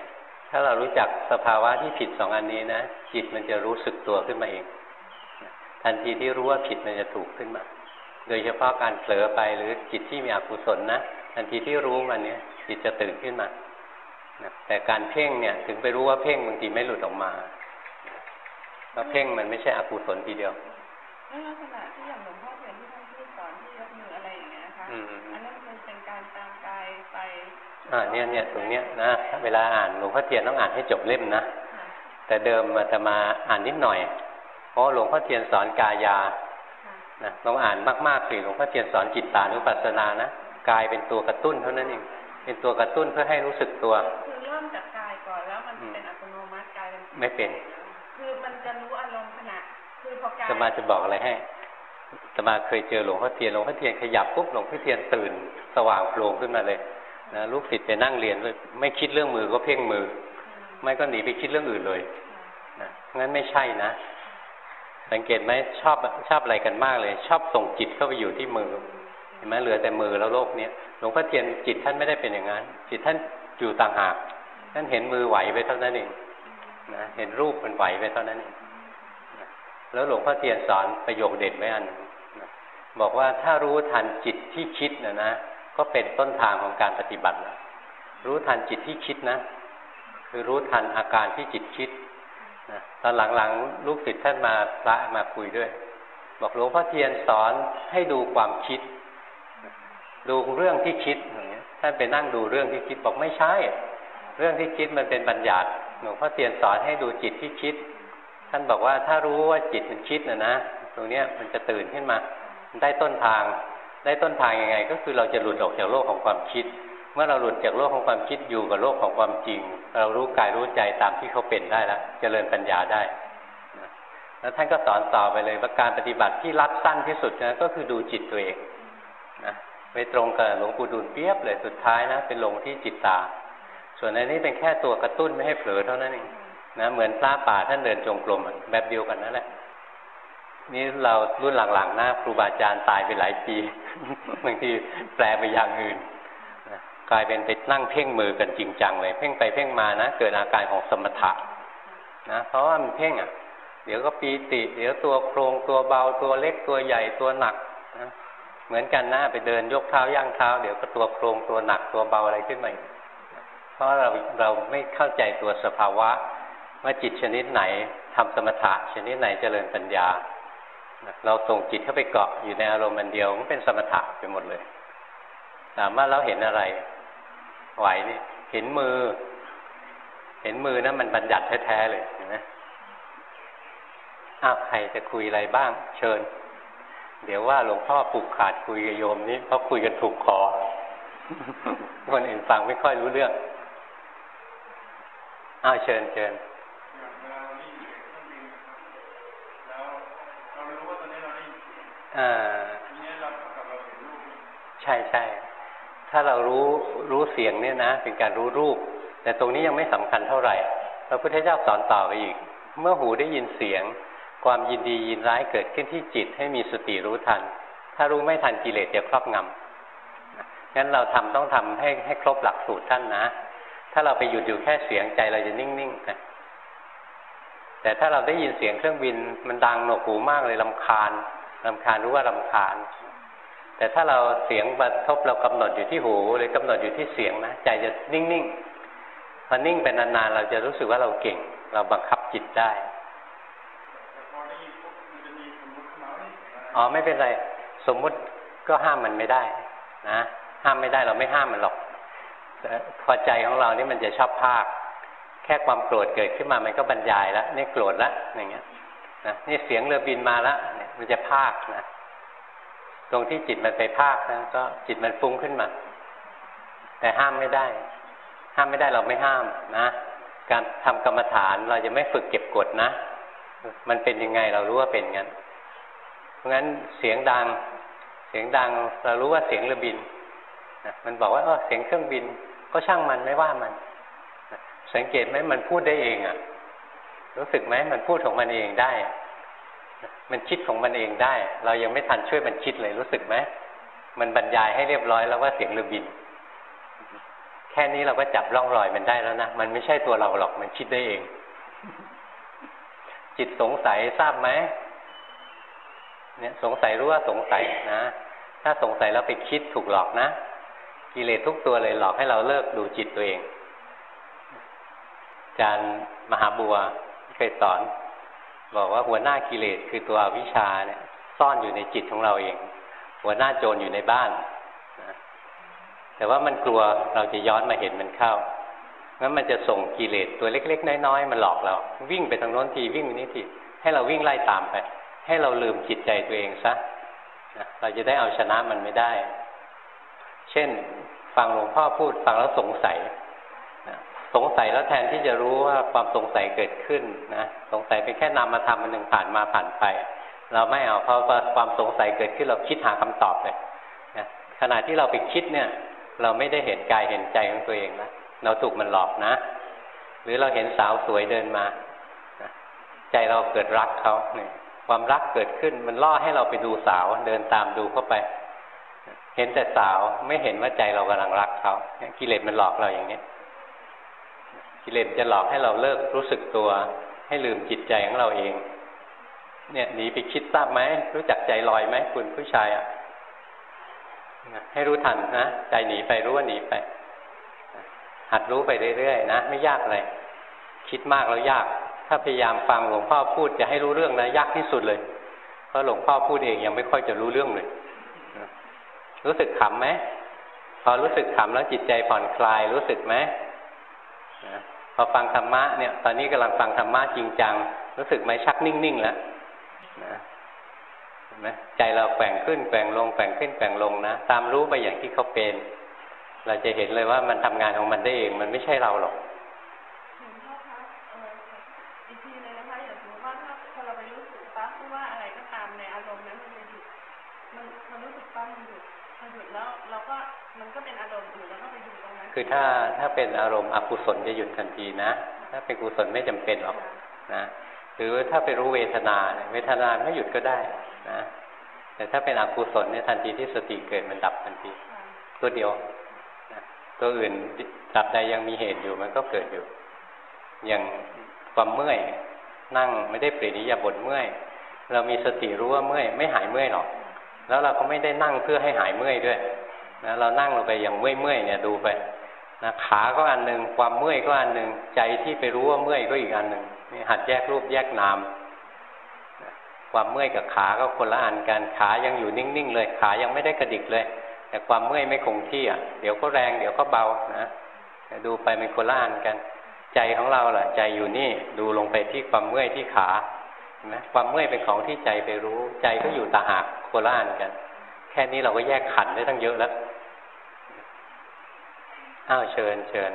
ถ้าเรารู้จักสภาวะที่ผิดสองอันนี้นะจิตมันจะรู้สึกตัวขึ้นมาเอง ทันทีที่รู้ว่าผิดมันจะถูกขึ้นมา โดยเฉพาะการเผลอไปหรือจิตที่มีอกุศลนะทันทีที่รู้มันเนี่ยจิตจะตื่นขึ้นมาแต่การเพ่งเนี่ยถึงไปรู้ว่าเพ่งบางทีไม่หลุดออกมาเพราะเพ่งมันไม่ใช่อกุศลทีเดียวแล้วลักษณะที่อย่างหลวงพ่อเทียนที่ท่านพูดสอนที่ยกมืออะไรอย่างเงี้ยนะคะ อันนั้นมันเป็นการตามกายไป อ่าเนี่ยเนี่ยตรงเนี้ยนะเวลาอ่านหลวงพ่อเทียนต้องอ่านให้จบเล่มนะ แต่เดิมมาจะมาอ่านนิดหน่อย เพราะหลวงพ่อเทียนสอนกายานะลองอ่านมากๆสิหลวงพ่อเทียนสอนจิตตานุปัสสนานะกายเป็นตัวกระตุ้นเท่านั้นเองเป็นตัวกระตุ้นเพื่อให้รู้สึกตัว คือเริ่มจากกายก่อนแล้วมันเป็นอัตโนมัติกายไม่เป็น คือมันจะรู้อารมณ์ขณะคือพอกายสมาจะบอกอะไรให้สมาเคยเจอหลวงพ่อเทียนหลวงพ่อเทียนขยับปุ๊บหลวงพ่อเทียนตื่น สว่างโปร่งขึ้นมาเลยนะลูกศิษย์ไปนั่งเรียนเลยไม่คิดเรื่องมือก็เพ่งมือ ไม่ก็หนีไปคิดเรื่องอื่นเลยนะงั้นไม่ใช่นะ สังเกตไหมชอบชอบอะไรกันมากเลย ชอบส่งจิตเข้าไปอยู่ที่มือเห็นไหมเหลือแต่มือแล้วโลกเนี้ยหลวงพ่อเทียนจิตท่านไม่ได้เป็นอย่างนั้น จิตท่านอยู่ต่างหากท่านเห็นมือไหวไปเท่านั้นเองนะเห็นรูปมันไหวไปเท่านั้นเองแล้วหลวงพ่อเทียนสอนประโยคเด็ดไว้อันบอกว่าถ้ารู้ทันจิตที่คิดนะนะก็เป็นต้นทางของการปฏิบัติรู้ทันจิตที่คิดนะ คือรู้ทันอาการที่จิตคิด อนหลังๆ ลูกศิษย์ท่านมาพระมาคุยด้วย บอกหลวงพ่อเทียนสอนให้ดูความคิด ดูเรื่องที่คิดอย่างเงี้ยท่านไปนั่งดูเรื่องที่คิดบอกไม่ใช่ เรื่องที่คิดมันเป็นบัญญัติหลวงพ่อเทียนสอนให้ดูจิตที่คิด ท่านบอกว่าถ้ารู้ว่าจิตมันคิดนะนะตรงเนี้ยมันจะตื่นขึ้นมาได้ต้นทาง ได้ต้นทางยังไง ก็คือเราจะหลุดออกจากโลกของความคิด เมื่อเราหลุดจากโลกของความคิดอยู่กับโลกของความจริง เรารู้กายรู้ใจตามที่เขาเป็นได้แล้วเจริญปัญญาได้แล้วท่านก็สอนต่อไปเลยว่าการปฏิบัติที่รัดสั้นที่สุดนะก็คือดูจิตตัวเองนะไปตรงกับหลวงปู่ดูลเปียบเลยสุดท้ายนะเป็นลงที่จิตตา ส่วนในนี้เป็นแค่ตัวกระตุ้นไม่ให้เผลอเท่านั้นเองนะเหมือนพระป่าท่านเดินจงกรมแบบเดียวกันนั่นแหละนี่เรารุ่นหลังๆนะครูบาอาจารย์ตายไปหลายปีบางทีแปลไปอย่างอื่น กลายเป็นไปนั่งเพ่งมือกันจริงจังเลย เพ่งไปเพ่งมานะ เกิดอาการของสมถะนะเพราะว่ามันเพ่งอะ เดี๋ยวก็ปีติ เดี๋ยวตัวโครงตัวเบาตัวเล็กตัวใหญ่ตัวหนักนะเหมือนกันนะไปเดินยกเท้าย่างเท้า เดี๋ยวก็ตัวโครงตัวหนักตัวเบาอะไรขึ้นมาเพราะเราเราไม่เข้าใจตัวสภาวะ ว่าจิตชนิดไหนทำสมถะชนิดไหนเจริญปัญญา เราส่งจิตเข้าไปเกาะอยู่ในอารมณ์มันเดียวมันเป็นสมถะไปหมดเลยถามว่าเราเห็นอะไร ไหวนี่เห็นมือ เห็นมือนะมันบัญญัติแท้ๆเลยเห็นไหมอ้าวใครจะคุยอะไรบ้าง เชิญ เดี๋ยวว่าหลวงพ่อปลุกขาดคุยกับโยมนี้เพราะคุยกันถูกคอคนอื่นฟังไม่ค่อยรู้เรื่องอ้าวเชิญเชิญใช่ใช่ ถ้าเรารู้รู้เสียงเนี่ยนะ เป็นการรู้รูป แต่ตรงนี้ยังไม่สำคัญเท่าไหร่พระพุทธเจ้าสอนต่อไปอีก เมื่อหูได้ยินเสียง ความยินดียินร้ายเกิดขึ้นที่จิตให้มีสติรู้ทัน ถ้ารู้ไม่ทันกิเลสจะครอบงำงั้นเราทำต้องทำให้ให้ครบหลักสูตรท่านนะ ถ้าเราไปหยุดอยู่แค่เสียงใจเราจะนิ่งๆนะแต่ถ้าเราได้ยินเสียงเครื่องบินมันดังหนวกหูมากเลยลำคาญรำคาญรู้ว่ารำคาญ แต่ถ้าเราเสียงกระทบเรากำหนดอยู่ที่หูหรือกำหนดอยู่ที่เสียงนะใจจะนิ่งๆพอนิ่งไปนานๆเราจะรู้สึกว่าเราเก่ง เราบังคับจิตได้อ๋อไม่เป็นไร สมมุติก็ห้ามมันไม่ได้ นะห้ามไม่ได้เราไม่ห้ามมันหรอกพอใจของเรานี่มันจะชอบภาค แค่ความโกรธเกิดขึ้นมามันก็บรรยายแล้วนี่โกรธแล้วอย่างเงี้ยนะนี่เสียงเรือบินมาแล้วเนี่ยมันจะภาคนะ ตรงที่จิตมันไปภาคนะก็จิตมันฟุ้งขึ้นมา แต่ห้ามไม่ได้ ห้ามไม่ได้เราไม่ห้ามนะการทำกรรมฐานเราจะไม่ฝึกเก็บกดนะ มันเป็นยังไงเรารู้ว่าเป็นงั้น เพราะงั้นเสียงดัง เสียงดังเรารู้ว่าเสียงเรือบินนะมันบอกว่าเออเสียงเครื่องบิน ก็ช่างมันไม่ว่ามันสังเกตไหมมันพูดได้เองอะ่ะ รู้สึกไหมมันพูดของมันเองได้ มันคิดของมันเองได้ เรายังไม่ทันช่วยมันคิดเลยรู้สึกไหมมันบรรยายให้เรียบร้อยแล้วว่าเสียงเรือบิน แค่นี้เราก็จับร่องรอยมันได้แล้วนะมันไม่ใช่ตัวเราหรอกมันคิดได้เอง จิตสงสัยทราบไหมเนี่ย สงสัยรู้ว่าสงสัยนะถ้าสงสัยแล้วไปคิดถูกหลอกนะกิเลสทุกตัวเลยหลอกให้เราเลิกดูจิตตัวเองอาจารย์มหาบัวเคยสอน บอกว่าหัวหน้ากิเลสคือตัววิชาเนี่ย ซ่อนอยู่ในจิตของเราเอง หัวหน้าโจรอยู่ในบ้านนะแต่ว่ามันกลัวเราจะย้อนมาเห็นมันเข้างั้นมันจะส่งกิเลสตัวเล็ก ๆ น้อยๆมันหลอกเรา วิ่งไปทางโน้นทีวิ่งไปนี้ทีให้เราวิ่งไล่ตามไป ให้เราลืมจิตใจตัวเองซะเราจะได้เอาชนะมันไม่ได้ เช่น ฟังหลวงพ่อพูดฟังแล้วสงสัย สงสัยแล้วแทนที่จะรู้ว่าความสงสัยเกิดขึ้นนะ สงสัยเป็นแค่นามธรรมมันหนึ่งผ่านมาผ่านไป เราไม่เอาเพราะว่าความสงสัยเกิดขึ้นเราคิดหาคำตอบเลยนะขณะที่เราไปคิดเนี่ย เราไม่ได้เห็นกายเห็นใจของตัวเองนะเราถูกมันหลอกนะ หรือเราเห็นสาวสวยเดินมาใจเราเกิดรักเขาเนี่ยความรักเกิดขึ้นมันล่อให้เราไปดูสาวเดินตามดูเข้าไป เห็นแต่สาวไม่เห็นว่าใจเรากำลังรักเขากิเลสมันหลอกเราอย่างนี้ กิเลสจะหลอกให้เราเลิกรู้สึกตัว ให้ลืมจิตใจของเราเอง เนี่ยหนีไปคิดทราบไหมรู้จักใจลอยไหมคุณผู้ชายอะให้รู้ทันนะใจหนีไปรู้ว่าหนีไป หัดรู้ไปเรื่อยๆนะไม่ยากเลยคิดมากแล้วยาก ถ้าพยายามฟังหลวงพ่อพูดจะให้รู้เรื่องนะยากที่สุดเลย เพราะหลวงพ่อพูดเองยังไม่ค่อยจะรู้เรื่องเลยรู้สึกขำไหมพอรู้สึกขำแล้วจิตใจผ่อนคลายรู้สึกไหม พอฟังธรรมะเนี่ย ตอนนี้กำลังฟังธรรมะจริงจัง รู้สึกไหมชักนิ่งๆแล้วนะเห็นไหมใจเราแกว่งขึ้นแกว่งลงแกว่งขึ้นแกว่งลงนะ ตามรู้ไปอย่างที่เขาเป็น เราจะเห็นเลยว่ามันทำงานของมันได้เอง มันไม่ใช่เราหรอก คือถ้าถ้าเป็นอารมณ์อกุศลจะหยุดทันทีนะ ถ้าเป็นกุศลไม่จำเป็นหรอกนะหรือถ้าไปรู้เวทนาเวทนาไม่หยุดก็ได้นะแต่ถ้าเป็นอกุศลเนี่ยทันทีที่สติเกิดมันดับทันทีตัวเดียวตัวอื่นจับใดยังมีเหตุอยู่มันก็เกิดอยู่ อย่างความเมื่อยนั่งไม่ได้เปลี่ยนนิยาบทเมื่อย เรามีสติรู้ว่าเมื่อยไม่หายเมื่อยหรอก แล้วเราก็ไม่ได้นั่งเพื่อให้หายเมื่อยด้วยนะเรานั่งลงไปอย่างเมื่อยเมื่อยเนี่ยดูไป นะขาก็อันหนึ่งความเมื่อยก็อันหนึ่งใจที่ไปรู้ว่าเมื่อยก็อีกอันหนึ่งนี่หัดแยกรูปแยกนามความเมื่อยกับขาก็คนละอันกันขายังอยู่นิ่งๆเลยขายังไม่ได้กระดิกเลย แต่ความเมื่อยไม่คงที่อะเดี๋ยวก็แรงเดี๋ยวก็เบานะดูไปเป็นโคล่านกัน ใจของเราแหละใจอยู่นี่ดูลงไปที่ความเมื่อยที่ขาเห็นไหมความเมื่อยเป็นของที่ใจไปรู้ ใจก็อยู่ตาหากโคล่านกัน แค่นี้เราก็แยกขันได้ตั้งเยอะแล้ว อ้าวเชิญเชิญ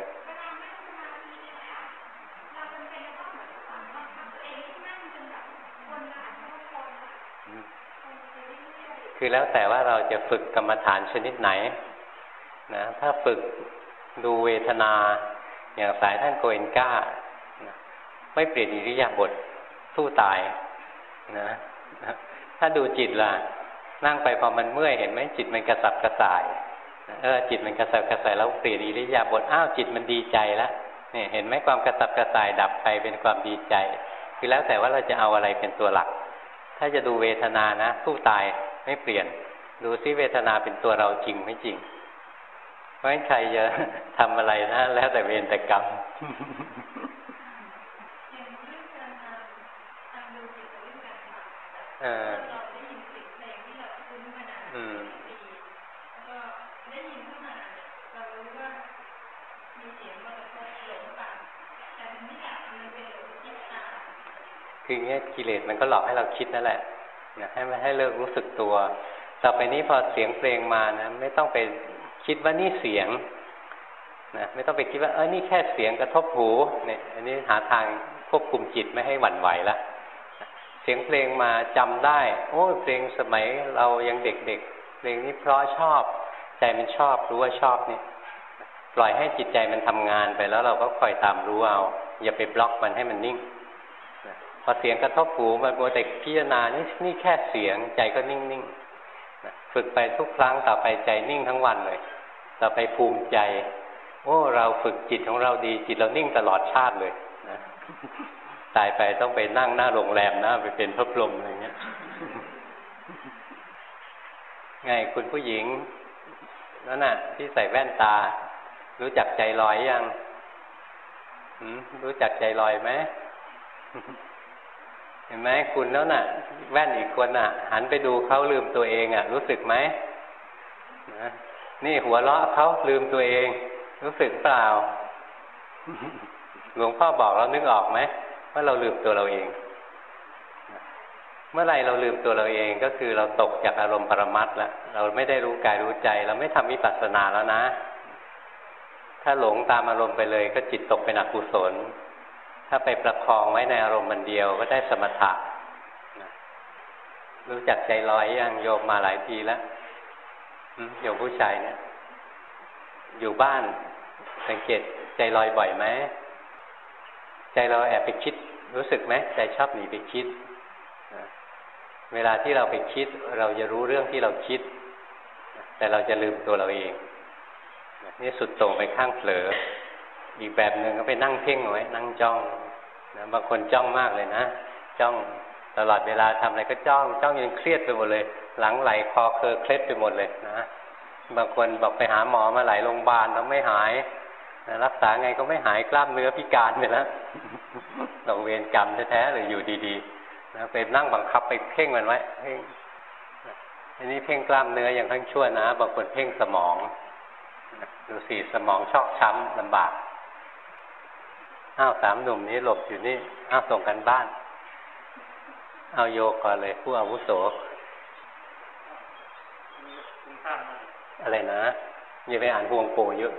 คือแล้วแต่ว่าเราจะฝึกกรรมฐานชนิดไหนนะถ้าฝึกดูเวทนาอย่างสายท่านโกเอนก้า ไม่เปลี่ยนอิริยาบถสู้ตายนะถ้าดูจิตล่ะ นั่งไปพอมันเมื่อยเห็นไหมจิตมันกระสับกระส่าย เออจิตมันกระสับกระส่ายแล้วเปลี่ยนอิริยาบถอ้าวจิตมันดีใจแล้วเนี่ยเห็นไหมความกระสับกระส่ายดับไปเป็นความดีใจ คือแล้วแต่ว่าเราจะเอาอะไรเป็นตัวหลัก ถ้าจะดูเวทนานะสู้ตายไม่เปลี่ยน ดูซิเวทนาเป็นตัวเราจริงไม่จริงเพราะฉะนั้นใครจะทำอะไรนะ แล้วแต่เวรแต่กรรมเอออืม คือเงี้ยกิเลสมันก็หลอกให้เราคิดนั่นแหละให้มันให้เลิกรู้สึกตัว ต่อไปนี้พอเสียงเพลงมานะ ไม่ต้องไปคิดว่านี่เสียงนะไม่ต้องไปคิดว่าเออนี่แค่เสียงกระทบหูเนี่ยอันนี้หาทางควบคุมจิตไม่ให้หวั่นไหวละเสียงเพลงมาจำได้ โอ้เพลงสมัยเรายังเด็กๆเพลงนี้เพราะชอบ ใจมันชอบรู้ว่าชอบนี่ปล่อยให้จิตใจมันทำงานไปแล้วเราก็คอยตามรู้เอาอย่าไปบล็อกมันให้มันนิ่ง พอเสียงกระทบหูมันโมแต่พิจารณานี่นี่แค่เสียงใจก็นิ่งๆฝึกไปทุกครั้งต่อไปใจนิ่งทั้งวันเลย ต่อไปภูมิใจ โอ้เราฝึกจิตของเราดีจิตเรานิ่งตลอดชาติเลยนะตายไปต้องไปนั่งหน้าโรงแรมนะไปเป็นพระพรหมอะไรเงี้ยไงคุณผู้หญิงนั่นน่ะ ที่ใส่แว่นตา รู้จักใจลอยยังรู้จักใจลอยไหม ห็นไหมคุณแล้วน่ะ แว่นอีกคนน่ะ หันไปดูเขาลืมตัวเองอะ รู้สึกไหมนะนี่หัวเราะเขาลืมตัวเอง รู้สึกเปล่าหลวงพ่อบอกเรานึกออกไหมว่าเราลืมตัวเราเอง เมื่อไรเราลืมตัวเราเองก็คือเราตกจากอารมณ์ปรมัตแล้วเราไม่ได้รู้กายรู้ใจ เราไม่ทำวิปัสสนาแล้วนะ ถ้าหลงตามอารมณ์ไปเลย ก็จิตตกเป็นอกุศล ถ้าไปประคองไว้ในอารมณ์มันเดียวก็ได้สมถะรู้จักใจลอยยังโยมมาหลายทีแล้วโยมผู้ชายเนี่ยอยู่บ้าน สังเกตใจลอยบ่อยไหมใจเราแอบไปคิด รู้สึกไหมใจชอบหนีไปคิดเวลาที่เราไปคิด เราจะรู้เรื่องที่เราคิด แต่เราจะลืมตัวเราเองนี่สุดโต่งไปข้างเผลอ อีกแบบหนึ่งก็ไปนั่งเพ่งเอาไว้นั่งจ้องนะบางคนจ้องมากเลยนะ จ้องตลอดเวลาทำอะไรก็จ้อง จ้องยังเครียดไปหมดเลย หลังไหลคอเคอเคล็ดไปหมดเลยนะบางคนบอกไปหาหมอมาหลายโรงพยาบาลแล้วไม่หายรักษาไงก็ไม่หายกล้ามเนื้อพิการไปแล้วต้องเวรกรรมแท้ๆเลยอยู่ดีๆนะไปนั่งบังคับไปเพ่งมันไว้เพ่งอันนี้เพ่งกล้ามเนื้ออย่างทั้งชั่วนะบางคนเพ่งสมองดูสิสมองชอกช้ำลำบาก อ้าวสามหนุ่มนี้หลบอยู่นี่ อ้าวส่งกันบ้าน เอาโยกก่อนเลยผู้อาวุโสอะไรนะอย่าไปอ่านห่วงโปเยอะ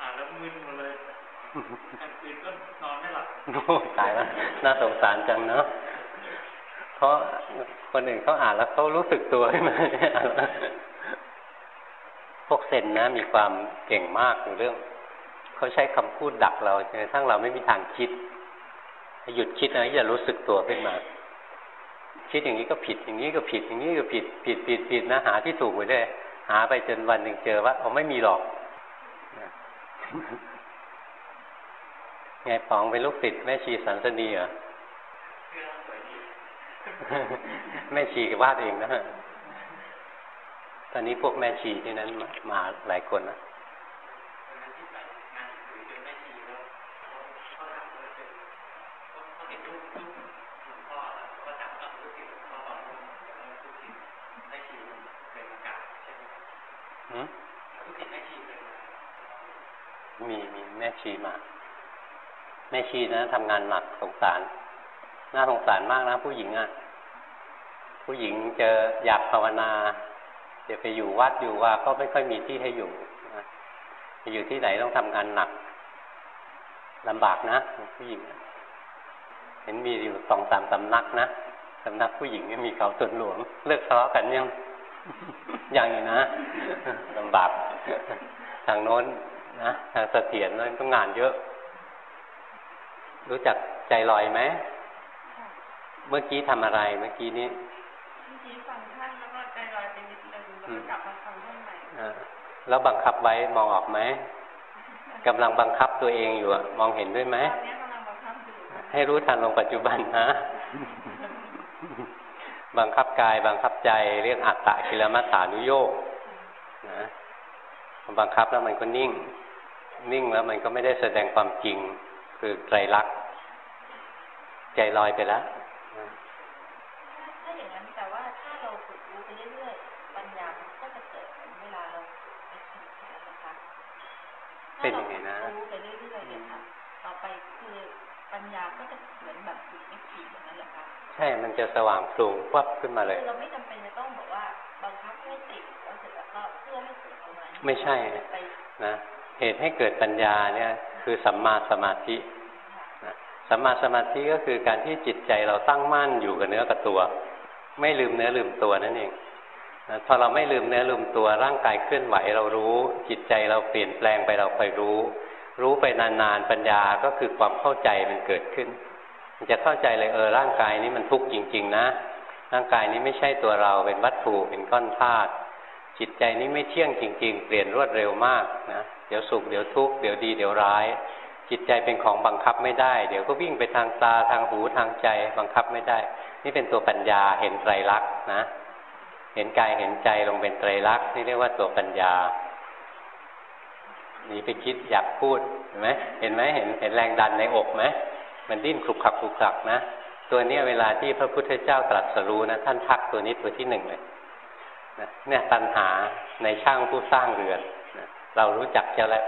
อ่านแล้วมึนหมดเลยกลางคืนก็นอนไม่หลับโอ้ตายแล้วน่าสงสารจังเนาะเพราะคนอื่นเขาอ่านแล้วเขารู้สึกตัวขึ้นมาพวกเซนนะมีความเก่งมากในเรื่อง เขาใช้คำพูดดักเราจนกระทั่งเราไม่มีทางคิดหยุดคิดนะจะรู้สึกตัวขึ้นมา คิดอย่างนี้ก็ผิด อย่างนี้ก็ผิด อย่างนี้ก็ผิด ผิดผิดผิดนะหาที่ถูกไปได้ หาไปจนวันหนึ่งเจอว่าเอาไม่มีหรอกไงปองเป็นลูกศิษย์แม่ชีสันสนีเหรอแม่ชีก็วาดเองนะฮะตอนนี้พวกแม่ชีที่นั้นมาหลายคนนะมีมีแม่ ชีมา แม่ชีนะทำงานหนักสงสาร น่าสงสารมากนะ ผู้หญิงอะ่ะ ผู้หญิงเจออยากภาวนาจะไปอยู่วัดอยู่ว่าก็ไม่ค่อยมีที่ให้อยู่จะอยู่ที่ไหนต้องทำงานหนักลำบากนะผู้หญิงเห็นมีอยู่สองสามสำนักนะสำนักผู้หญิงมีเขาส่วนหลวง เลิกทะเลาะกันยังยังอยู่นะลำบากทางโน้น นะทางเสถียรนั่นก็งานเยอะ รู้จักใจลอยไหม เมื่อกี้ทำอะไรเมื่อกี้นี้ เมื่อกี้ฟังท่านแล้วก็ใจลอยไปนิดนึงแล้วกลับมาฟังท่านใหม่แล้วบังคับไว้มองออกไหมกำลังบังคับตัวเองอยู่มองเห็นด้วยไหมให้รู้ทันลงปัจจุบันนะบังคับกายบังคับใจเรียกอัตตะกิลมัฏฐานุโยกนะบังคับแล้วมันก็นิ่ง นิ่งแล้วมันก็ไม่ได้แสดงความจริง คือไตรลักษณ์ใจลอยไปแล้วถ้าอย่างนั้นแต่ว่าถ้าเราฝึกรู้ไปเรื่อยๆปัญญาก็จะเกิดเวลาเราไปฝึกนะคะเป็นยังไงนะรู้ไปเรื่อยๆเนี่ยค่ะต่อไปคือปัญญาก็จะเหมือนแบบฝึกไม่ขีดอย่างนั้นแหละค่ะใช่ มันจะสว่างโปร่งวับขึ้นมาเลยเราไม่จำเป็นจะต้องบอกว่าบังคับให้ติดแล้วเสร็จแล้วก็เพื่อให้เกิดประมาณไม่ใช่นะ เหตุให้เกิดปัญญาเนี่ยคือสัมมาสมาธิสัมมาสมาธิก็คือการที่จิตใจเราตั้งมั่นอยู่กับเนื้อกับตัว ไม่ลืมเนื้อลืมตัวนั่นเองพอเราไม่ลืมเนื้อลืมตัวร่างกายเคลื่อนไหวเรารู้ จิตใจเราเปลี่ยนแปลงไปเราคอยรู้ รู้ไปนานๆปัญญาก็คือความเข้าใจมันเกิดขึ้น มันจะเข้าใจเลยเออร่างกายนี้มันทุกข์จริง ๆ นะ ร่างกายนี้ไม่ใช่ตัวเราเป็นวัตถุเป็นก้อนธาตุจิตใจนี้ไม่เที่ยงจริง ๆ เปลี่ยนรวดเร็วมากนะ ดี๋ยวสุขเดี๋ยวทุกข์เดี๋ยวดีเดี๋ยวร้าย จิตใจเป็นของบังคับไม่ได้ เดี๋ยวก็วิ่งไปทางตาทางหูทางใจบังคับไม่ได้ นี่เป็นตัวปัญญาเห็นไตรลักษณ์นะ เห็นกายเห็นใจลงเป็นไตรลักษณ์นี่เรียกว่าตัวปัญญาหนีไปคิดอยากพูดเห็นไหมเห็นไหมเห็นเห็นแรงดันในอกไหมมันดิ้นคลุกคลักคลุกคลักนะตัวนี้เวลาที่พระพุทธเจ้าตรัสรู้นะท่านทักตัวนี้ตัวที่หนึ่งเลยนะเนี่ยตัณหาในช่างผู้สร้างเรือน เรารู้จักเจ้าแล้ว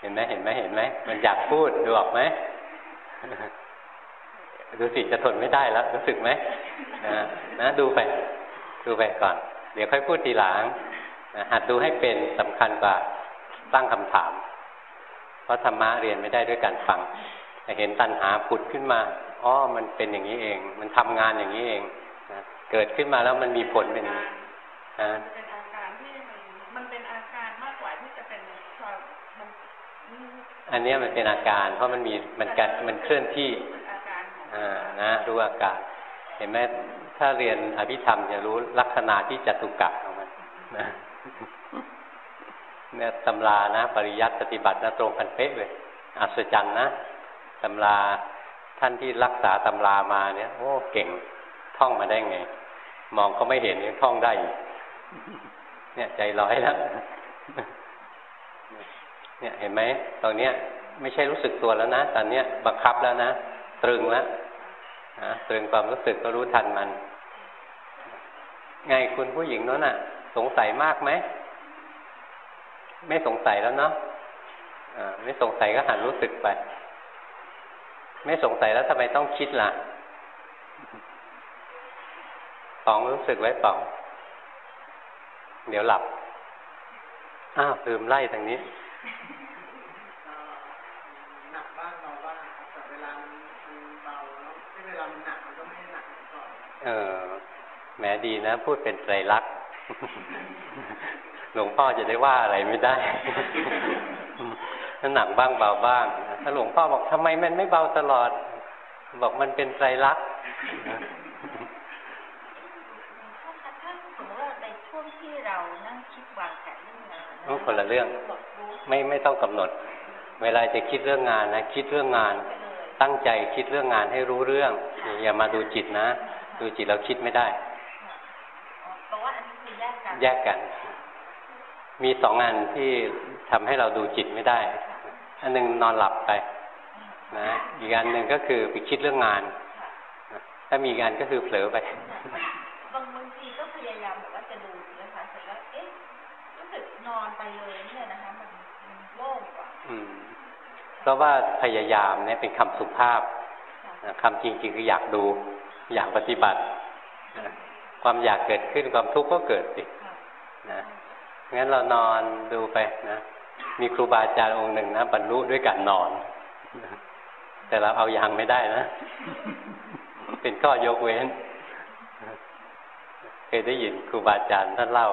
เห็นไหมเห็นไหมเห็นไหมมันอยากพูดดูออกไหมดูสิจะทนไม่ได้แล้ว รู้สึกไหมนะนะดูไป ดูไปก่อน เดี๋ยวค่อยพูดทีหลังนะหัดดูให้เป็นสำคัญกว่าตั้งคำถาม เพราะธรรมะเรียนไม่ได้ด้วยการฟังเห็นตัณหาผุดขึ้นมาอ๋อมันเป็นอย่างนี้เอง มันทำงานอย่างนี้เองนะเกิดขึ้นมาแล้วมันมีผลเป็นนะเป็นอาการที่มันเป็นอาการมากกว่าที่จะเป็นความมัน อันนี้มันเป็นอาการ เพราะมันมีมันการมันเคลื่อนที่อ่านะรู้อาการเห็นไหมถ้าเรียนอภิธรรมจะรู้ลักษณะที่จตุกะของมันนะเนี่ยตำรานะ ปริยัติปฏิบัตินะตรงกันเป๊ะเลยอัศจรรย์นะตำราท่านที่รักษาตำรามาเนี่ย โอ้เก่งท่องมาได้ไง มองก็ไม่เห็นยังท่องได้ เนี่ยใจร้อยแล้ว เนี่ยเห็นไหมตรงเนี้ยไม่ใช่รู้สึกตัวแล้วนะตอนเนี้ยบังคับแล้วนะตรึงแล้วนะตรึงความรู้สึกก็รู้ทันมัน ไงคุณผู้หญิงนั้นน่ะ สงสัยมากไหมไม่สงสัยแล้วเนาะไม่สงสัยก็หันรู้สึกไป ไม่สงสัยแล้วทำไมต้องคิดล่ะปองรู้สึกไว้ปอง เดี๋ยวหลับ อ้าวลืมไล่ทางนี้ เออแหมดีนะ พูดเป็นไตรลักษณ์หลวงพ่อจะได้ว่าอะไรไม่ได้ถ้าหนักบ้างเบาบ้างถ้าหลวงพ่อบอกทำไมมันไม่เบาตลอด บอกมันเป็นไตรลักษณ์ต้องคนละเรื่อง ไม่ไม่ต้องกำหนด เวลาจะคิดเรื่องงานนะคิดเรื่องงาน ตั้งใจคิดเรื่องงานให้รู้เรื่อง อย่ามาดูจิตนะ ดูจิตเราคิดไม่ได้แยกกัน มีสองอันที่ทำให้เราดูจิตไม่ได้ อันหนึ่งนอนหลับไปนะอีกอันหนึ่งก็คือไปคิดเรื่องงาน ถ้ามีงานก็คือเผลอไป บางบางทีก็พยายามแบบว่าจะดูนะคะเสร็จแล้วเอ๊ะรู้สึกนอนไปเลยเนี่ยนะคะ มันโล่งกว่า เพราะว่าพยายามเนี่ยเป็นคำสุภาพคำจริงๆคืออยากดู อยากปฏิบัติ ความอยากเกิดขึ้นความทุกข์ก็เกิดสินะงั้นเรานอนดูไปนะ มีครูบาอาจารย์องค์หนึ่งนะบรรลุด้วยการนอน แต่เราเอายังไม่ได้นะ เป็นข้อยกเว้น เคยได้ยินครูบาอาจารย์ท่านเล่า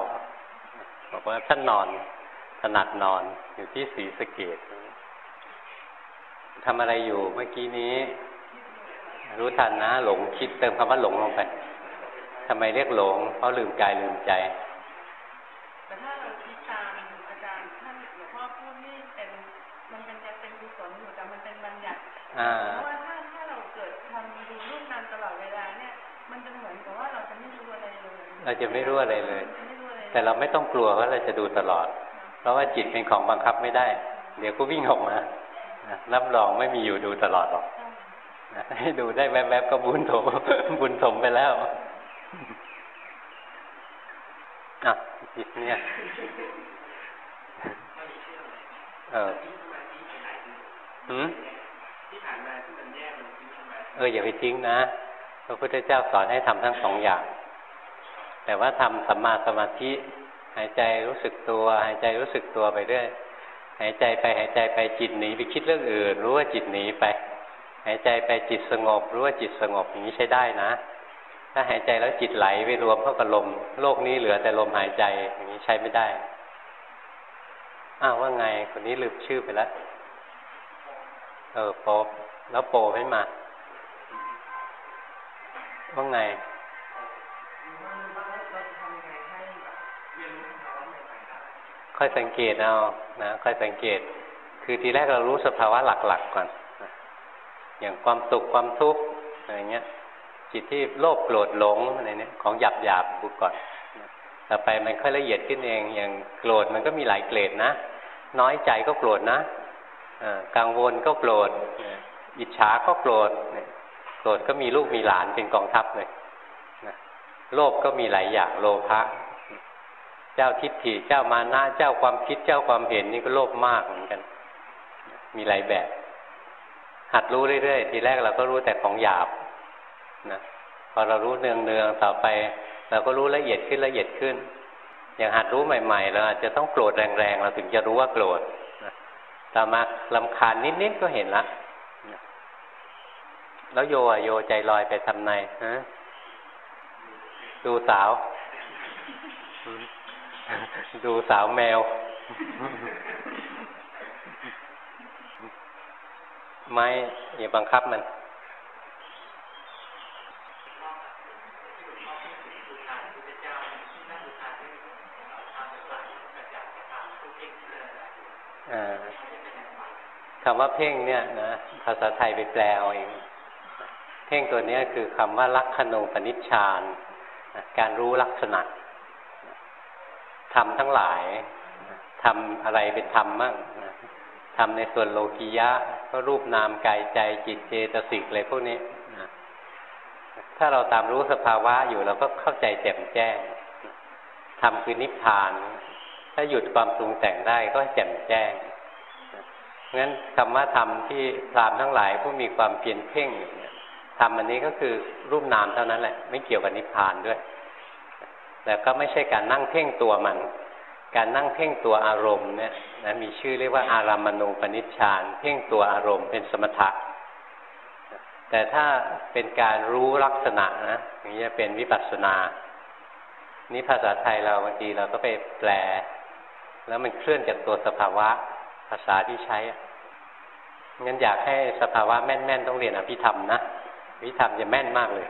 บอกว่าท่านนอนถนัดนอนอยู่ที่สีสเกต ทำอะไรอยู่เมื่อกี้นี้ รู้ทันนะ หลงคิดเติมคำว่าหลงลงไปทำไมเรียกหลง เพราะลืมกายลืมใจแต่ถ้าเราคิดตามอาจารย์ท่านหลวงพ่อพูดนี่เป็นมันเป็นจะเป็นกุศลอยู่แต่มันเป็นบัญญัติเพราะว่าถ้าถ้าเราเกิดทำดูรูปนามตลอดเวลาเนี่ยมันจะเหมือนกับว่าเราจะไม่รู้อะไรเลย เราจะไม่รู้อะไรเลย แต่เราไม่ต้องกลัวว่าเราจะดูตลอด เพราะว่าจิตเป็นของบังคับไม่ได้ เดี๋ยวก็วิ่งออกมา รับรองไม่มีอยู่ดูตลอดหรอกให้ดูได้แวบๆก็บุญถมบุญถมไปแล้วอะเนี่ยเออหืมเอออย่าไปทิ้งนะพระพุทธเจ้าสอนให้ทำทั้งสองอย่าง แต่ว่าทำสัมมาสมาธิ หายใจรู้สึกตัว หายใจรู้สึกตัวไปเรื่อย หายใจไปหายใจไปจิตหนีไปคิดเรื่องอื่น รู้ว่าจิตหนีไป หายใจไปจิตสงบ รู้ว่าจิตสงบอย่างนี้ใช้ได้นะ ถ้าหายใจแล้วจิตไหลไปรวมเข้ากับลม โลกนี้เหลือแต่ลมหายใจอย่างนี้ใช้ไม่ได้อ้าวว่าไงคนนี้ลืมชื่อไปแล้วเออโปแล้วโปไม่มาว่าไง ค่อยสังเกตเอานะค่อยสังเกต คือทีแรกเรารู้สภาวะหลักๆก่อนอย่างความสุขความทุกข์อะไรเงี้ย จิตที่โลภโกรธหลงอะไรเนี้ยของหยาบหยาบดูก่อนต่อไปมันค่อยละเอียดขึ้นเอง อย่างโกรธมันก็มีหลายเกรดนะ น้อยใจก็โกรธนะกังวลก็โกรธอิจฉาก็โกรธโกรธก็มีลูกมีหลานเป็นกองทัพเลยโลภก็มีหลายอย่างโลภะ เจ้าทิฏฐิเจ้ามานะเจ้าความคิดเจ้าความเห็นนี่ก็โลภมากเหมือนกัน มีหลายแบบ หัดรู้เรื่อยๆทีแรกเราก็รู้แต่ของหยาบนะพอเรารู้เนืองๆต่อไป เราก็รู้ละเอียดขึ้นละเอียดขึ้น อย่างหัดรู้ใหม่ๆเราอาจจะต้องโกรธแรงๆเราถึงจะรู้ว่าโกรธต่อมาลำคาญนิดๆก็เห็นละแล้วโยโยใจลอยไปทำไนฮะดูสาว ดูสาวแมว ไม่อย่าบังคับมัน คำว่าเพ่งเนี่ยนะภาษาไทยไปแปลเอาเอง เพ่งตัวนี้คือคำว่าลักขณูปนิชฌาน การรู้ลักษณะ ทำทั้งหลายทำอะไรเป็นธรรมมั่งทำในส่วนโลกียะ ก็รูปนามกายใจจิตเจตสิกอะไรพวกนี้ถ้าเราตามรู้สภาวะอยู่เราก็เข้าใจแจ่มแจ้งทำคือนิพพาน ถ้าหยุดความปรุงแต่งได้ก็แจ่มแจ้งงั้นคำว่าธรรมที่พรามทั้งหลายผู้มีความเพียรเพ่งธรรมอันนี้ก็คือรูปนามเท่านั้นแหละ ไม่เกี่ยวกับนิพพานด้วย แต่ก็ไม่ใช่การนั่งเพ่งตัวมัน การนั่งเพ่งตัวอารมณ์เนี่ยนะมีชื่อเรียกว่าอารามณูปนิชฌาน เพ่งตัวอารมณ์เป็นสมถะแต่ถ้าเป็นการรู้ลักษณะนะอย่างนี้จะเป็นวิปัสสนา นี่ภาษาไทยเราบางทีเราก็ไปแปล แล้วมันเคลื่อนจากตัวสภาวะภาษาที่ใช้งั้นอยากให้สภาวะแม่นๆต้องเรียนอภิธรรมนะอภิธรรมจะแม่นมากเลย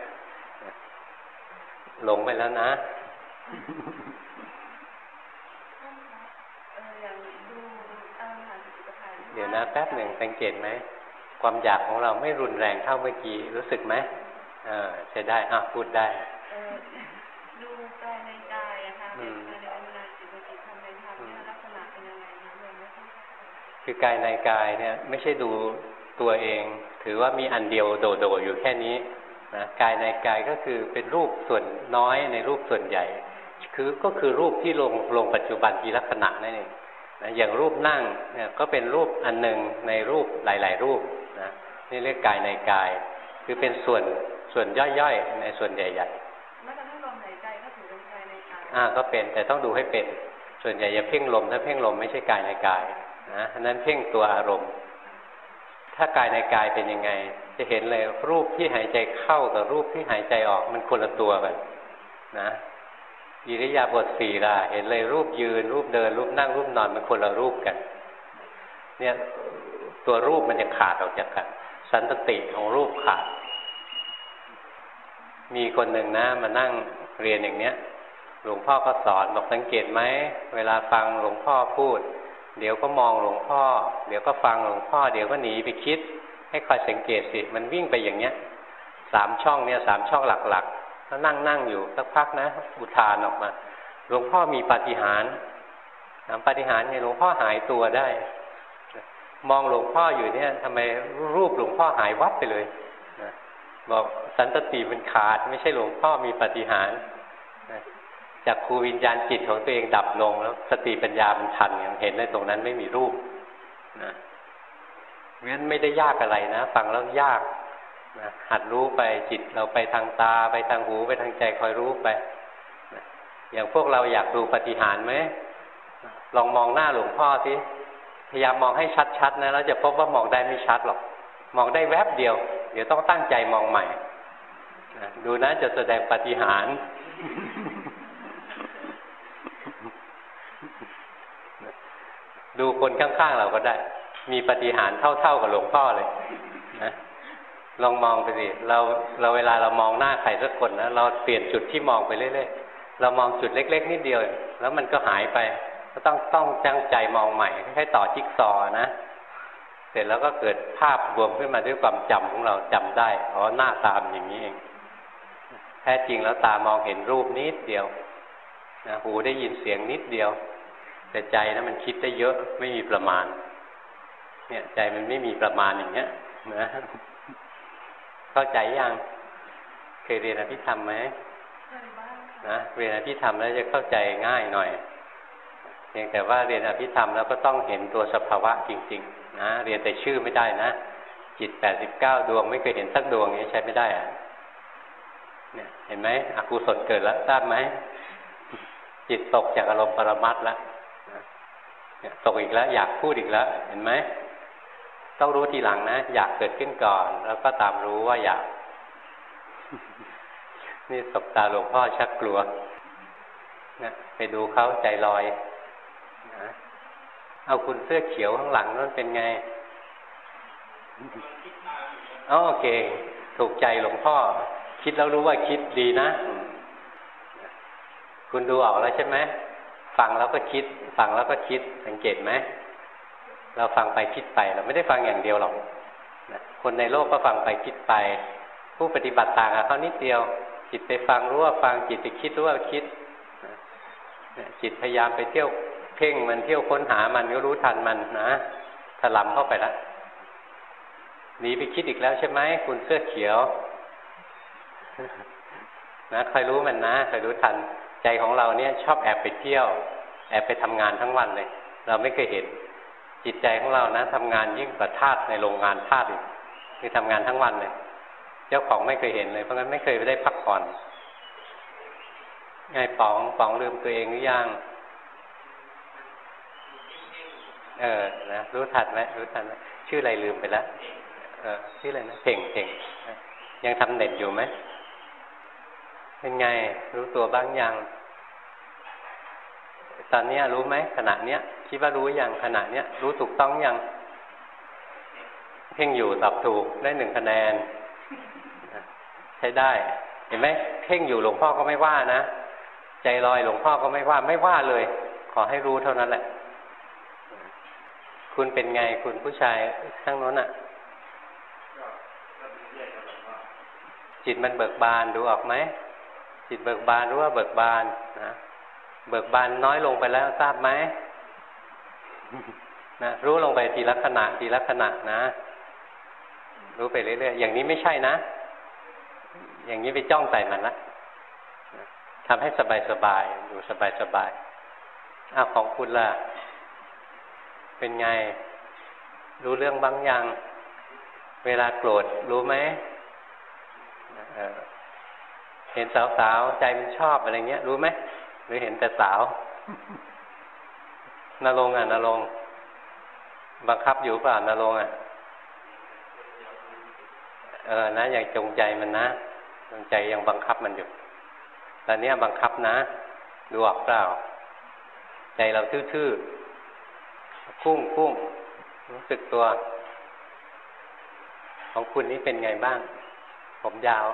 หลงไปแล้วนะ เดี๋ยวนะแป๊บหนึ่งสังเกตไหมความอยากของเราไม่รุนแรงเท่าเมื่อกี้รู้สึกไหมเออใช้ได้อะพูดได้ดูกายในกายอะค่ะในเวลาจิตจิตทำในธรรมลักษณะเป็นยังไงคือกายในกายเนี่ย ไม่ใช่ดูตัวเอง ถือว่ามีอันเดียวโดดๆอยู่แค่นี้นะกายในกายก็คือเป็นรูปส่วนน้อยในรูปส่วนใหญ่ คือก็คือรูปที่ลงลงปัจจุบันทีลักษณะนั่นเองนะอย่างรูปนั่งเนี่ยก็เป็นรูปอันหนึ่งในรูปหลาย ๆ รูปนะนี่เรียกกายในกาย คือเป็นส่วนส่วนย่อยๆในส่วนใหญ่ๆแม้กระทั่งลมหายใจก็ถือเป็นกายในกายอ่าก็เป็นแต่ต้องดูให้เป็นส่วนใหญ่อย่าเพ่งลมถ้าเพ่งลมไม่ใช่กายในกายนะนั้นเพ่งตัวอารมณ์ ถ้ากายในกายเป็นยังไง จะเห็นเลยรูปที่หายใจเข้ากับรูปที่หายใจออกมันคนละตัวกันนะ อิริยาบถสี่ล่ะ เห็นเลยรูปยืน รูปเดิน รูปนั่ง รูปนอนมันคนละรูปกัน เนี่ยตัวรูปมันจะขาดออกจากกัน สันตติของรูปขาด มีคนหนึ่งนะ มานั่งเรียนอย่างเนี้ย หลวงพ่อก็สอนบอกสังเกตไหมเวลาฟังหลวงพ่อพูด เดี๋ยวก็มองหลวงพ่อ เดี๋ยวก็ฟังหลวงพ่อ เดี๋ยวก็หนีไปคิด ให้คอยสังเกตสิ มันวิ่งไปอย่างเนี้ยสามช่องเนี่ยสามช่องหลักๆ ถ้านั่งนั่งอยู่สักพักนะ อุทานออกมา หลวงพ่อมีปาฏิหาริย์ปาฏิหาริย์ไงหลวงพ่อหายตัวได้ มองหลวงพ่ออยู่เนี่ยทำไมรูปหลวงพ่อหายวับไปเลยบอกสันตติมันขาด ไม่ใช่หลวงพ่อมีปาฏิหาริย์จากครูวิญญาณจิตของตัวเองดับลงแล้ว สติปัญญามันทันอย่างเห็นในตรงนั้นไม่มีรูปนะเพราะฉะนั้นไม่ได้ยากอะไรนะ ฟังแล้วยาก หัดรู้ไปจิตเราไปทางตาไปทางหูไปทางใจคอยรู้ไปนะอย่างพวกเราอยากดูปฏิหารไหมลองมองหน้าหลวงพ่อสิพยายามมองให้ชัดๆนะแล้วจะพบว่ามองได้ไม่ชัดหรอก มองได้แวบเดียว เดี๋ยวต้องตั้งใจมองใหม่นะดูนะจะแสดงปฏิหารดูคนข้างๆเราก็ได้ มีปฏิหารเท่าๆกับหลวงพ่อเลยนะ ลองมองไปสิเราเราเวลาเรามองหน้าใครสักคนนะเราเปลี่ยนจุดที่มองไปเรื่อยๆเรามองจุดเล็ก ๆนิดเดียว แล้วมันก็หายไป ก็ต้องต้องจังใจมองใหม่ให้ต่อจิ๊กซอนะ เสร็จแล้วก็เกิดภาพรวมขึ้นมาด้วยความจำของเราจำได้อ๋อหน้าตามอย่างนี้เองแท้จริงแล้วตามองเห็นรูปนิดเดียวนะหูได้ยินเสียงนิดเดียว แต่ใจนะมันคิดได้เยอะไม่มีประมาณ เนี่ย ใจมันไม่มีประมาณอย่างเงี้ยนะ เข้าใจยังเคยเรียนอภิธรรมไหมนะเรียนอภิธรรมแล้วจะเข้าใจง่ายหน่อยเพียงแต่ว่าเรียนอภิธรรมแล้วก็ต้องเห็นตัวสภาวะจริง ๆ นะเรียนแต่ชื่อไม่ได้นะ จิตแปดสิบเก้าดวงไม่เคยเห็นสักดวงนี้ใช้ไม่ได้อะเนี่ย เห็นไหมอกุศลเกิดแล้วทราบไหมจิตตกจากอารมณ์ปรมัตแล้วตกอีกแล้ว อยากพูดอีกแล้ว เห็นไหม ต้องรู้ทีหลังนะ อยากเกิดขึ้นก่อน แล้วก็ตามรู้ว่าอยาก นี่สบตาหลวงพ่อชักกลัวนะไปดูเขาใจลอยนะเอาคุณเสื้อเขียวข้างหลังนั่นเป็นไงอ๋อโอเค ถูกใจหลวงพ่อ คิดแล้วรู้ว่าคิดดีนะ คุณดูออกแล้วใช่ไหมฟังแล้วก็คิด ฟังแล้วก็คิดสังเกตไหม เราฟังไปคิดไป เราไม่ได้ฟังอย่างเดียวหรอกนะคนในโลกก็ฟังไปคิดไป ผู้ปฏิบัติต่างกับเขานิดเดียว จิตไปฟังรู้ว่าฟังจิตไปคิดรู้ว่าคิดจิตพยายามไปเที่ยวเพ่งมันเที่ยวค้นหามันก็รู้ทันมันนะถลำเข้าไปแล้วหนีไปคิดอีกแล้วใช่ไหมคุณเสื้อเขียว นะคอยรู้มันนะคอยรู้ทัน ใจของเราเนี่ย ชอบแอบไปเที่ยว แอบไปทำงานทั้งวันเลย เราไม่เคยเห็น จิตใจของเรานะทำงานยิ่งกว่าธาตุในโรงงานธาตุอีกคือทำงานทั้งวันเลยเจ้าของไม่เคยเห็นเลยเพราะงั้นไม่เคยไปได้พักผ่อนไงป๋องป๋องลืมตัวเองหรือยังเออนะรู้ทันไหมรู้ทันไหมชื่ออะไรลืมไปแล้วเออชื่ออะไรนะเพ่งเพ่งยังทำเน็ตอยู่ไหมเป็นไง รู้ตัวบ้างยัง ตอนนี้รู้ไหมขณะเนี้ย คิดว่ารู้อยังขณะเนี้ยรู้ถูกต้องอยังเพ่งอยู่ตอบถูกได้หนึ่งคะแนน ใช้ได้ เห็นไหมเพ่งอยู่หลวงพ่อก็ไม่ว่านะ ใจลอยหลวงพ่อก็ไม่ว่าไม่ว่าเลย ขอให้รู้เท่านั้นแหละ คุณเป็นไงคุณผู้ชายข้างโน้นอะจิตมันเบิกบานดูออกไหมจิตเบิกบานรู้ว่าเบิกบานนะเบิกบานน้อยลงไปแล้วทราบไหม นะรู้ลงไปทีละขณะทีละขณะนะ รู้ไปเรื่อยๆอย่างนี้ไม่ใช่นะ อย่างนี้ไปจ้องใส่มันละทำให้สบายสบายอยู่สบายสบายอาของคุณล่ะ เป็นไง รู้เรื่องบางอย่าง เวลาโกรธรู้ไหมเห็นสาวๆใจมันชอบอะไรเงี้ย รู้ไหมหรือเห็นแต่สาว นรงอะนรงบังคับอยู่เปล่านรงอะ เออนะอย่างจงใจมันนะจงใจยังบังคับมันอยู่ตอนนี้บังคับนะดูออกเปล่า ใจเราทื่อๆพุ่งพุ่งรู้สึกตัว ของคุณนี่เป็นไงบ้าง ผมยาว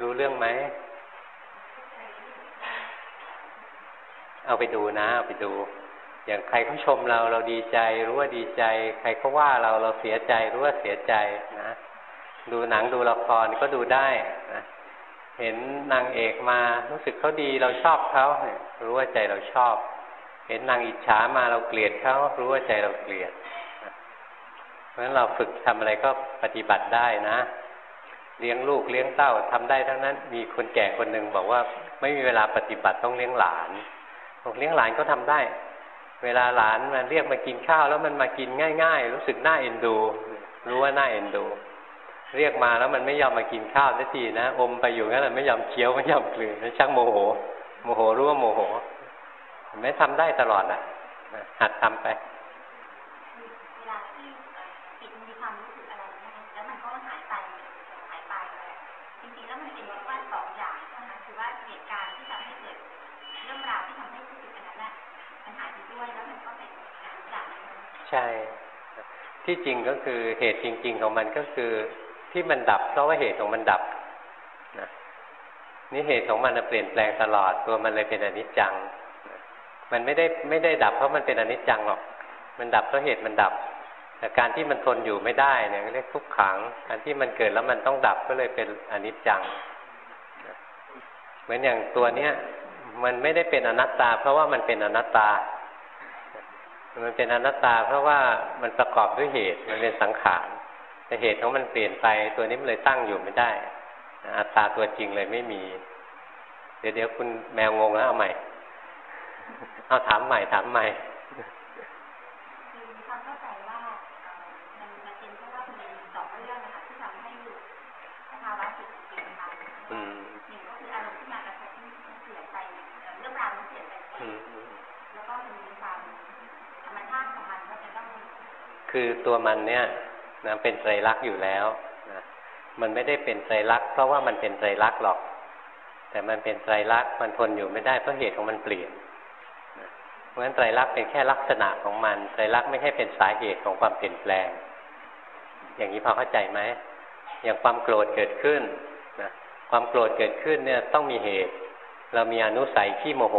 รู้เรื่องไหมเอาไปดูนะ เอาไปดู อย่างใครเขาชมเราเราดีใจ รู้ว่าดีใจ ใครเขาว่าเราเราเสียใจ รู้ว่าเสียใจนะดูหนังดูละครก็ดูได้นะเห็นนางเอกมารู้สึกเขาดีเราชอบเขารู้ว่าใจเราชอบ เห็นนางอิจฉามาเราเกลียดเขารู้ว่าใจเราเกลียดเพราะฉะนั้นเราฝึกทำอะไรก็ปฏิบัติได้นะ เลี้ยงลูกเลี้ยงเต้าทำได้ทั้งนั้น มีคนแก่คนหนึ่งบอกว่า ไม่มีเวลาปฏิบัติต้องเลี้ยงหลานบอกเลี้ยงหลานก็ทำได้ เวลาหลานมันเรียกมากินข้าว แล้วมันมากินง่าย ๆ รู้สึกน่าเอ็นดู รู้ว่าน่าเอ็นดู เรียกมาแล้วมันไม่ยอมมากินข้าวสักทีนะอมไปอยู่งั้นแหละไม่ยอมเคี้ยวไม่ยอมกลืนช่างโมโห โมโหรู้ว่าโมโหไม่ทำได้ตลอดอะหัดทำไปเวลาที่จิตมีความรู้สึกอะไรแล้วมันก็หายไปหายไปจริงๆแล้วมันเป็นว่าสองอย่างนะคะคือว่าเหตุการณ์ที่ทำให้เกิดเรื่องราวที่ทำให้รู้สึกอันนั้นแหละมันหายไปด้วยแล้วมันก็เป็นอย่าง ใช่ ที่จริงก็คือเหตุจริง ๆ ของมันก็คือที่มันดับ เพราะว่าเหตุของมันดับนะนี่เหตุของมันเปลี่ยนแปลงตลอดตัวมันเลยเป็นอนิจจัง มันไม่ได้ไม่ได้ดับเพราะมันเป็นอนิจจังหรอก มันดับเพราะเหตุมันดับ แต่การที่มันทนอยู่ไม่ได้เนี่ยเรียกทุกขังการที่มันเกิดแล้วมันต้องดับก็เลยเป็นอนิจจัง เหมือนอย่างตัวเนี้ยมันไม่ได้เป็นอนัตตา เพราะว่ามันเป็นอนัตตา มันเป็นอนัตตา เพราะว่ามันประกอบด้วยเหตุ มันเป็นสังขารแต่เหตุของมันเปลี่ยนไปตัวนี้มันเลยตั้งอยู่ไม่ได้อัตตาตัวจริงเลยไม่มี เดี๋ยวเดี๋ยวคุณแมวงงแล้วเอาใหม่ เอาถามใหม่ถามใหม่ คือตัวมันเนี่ยนะเป็นไตรลักษณ์อยู่แล้วนะมันไม่ได้เป็นไตรลักษณ์เพราะว่ามันเป็นไตรลักษณ์หรอก แต่มันเป็นไตรลักษณ์มันทนอยู่ไม่ได้เพราะเหตุของมันเปลี่ยนเพราะฉะนั้นไตรลักษณ์เป็นแค่ลักษณะของมันไตรลักษณ์ไม่ใช่เป็นสาเหตุของความเปลี่ยนแปลง อย่างนี้พอเข้าใจไหมอย่างความโกรธเกิดขึ้นนะความโกรธเกิดขึ้นเนี่ยต้องมีเหตุ เรามีอนุสัยขี้โมโห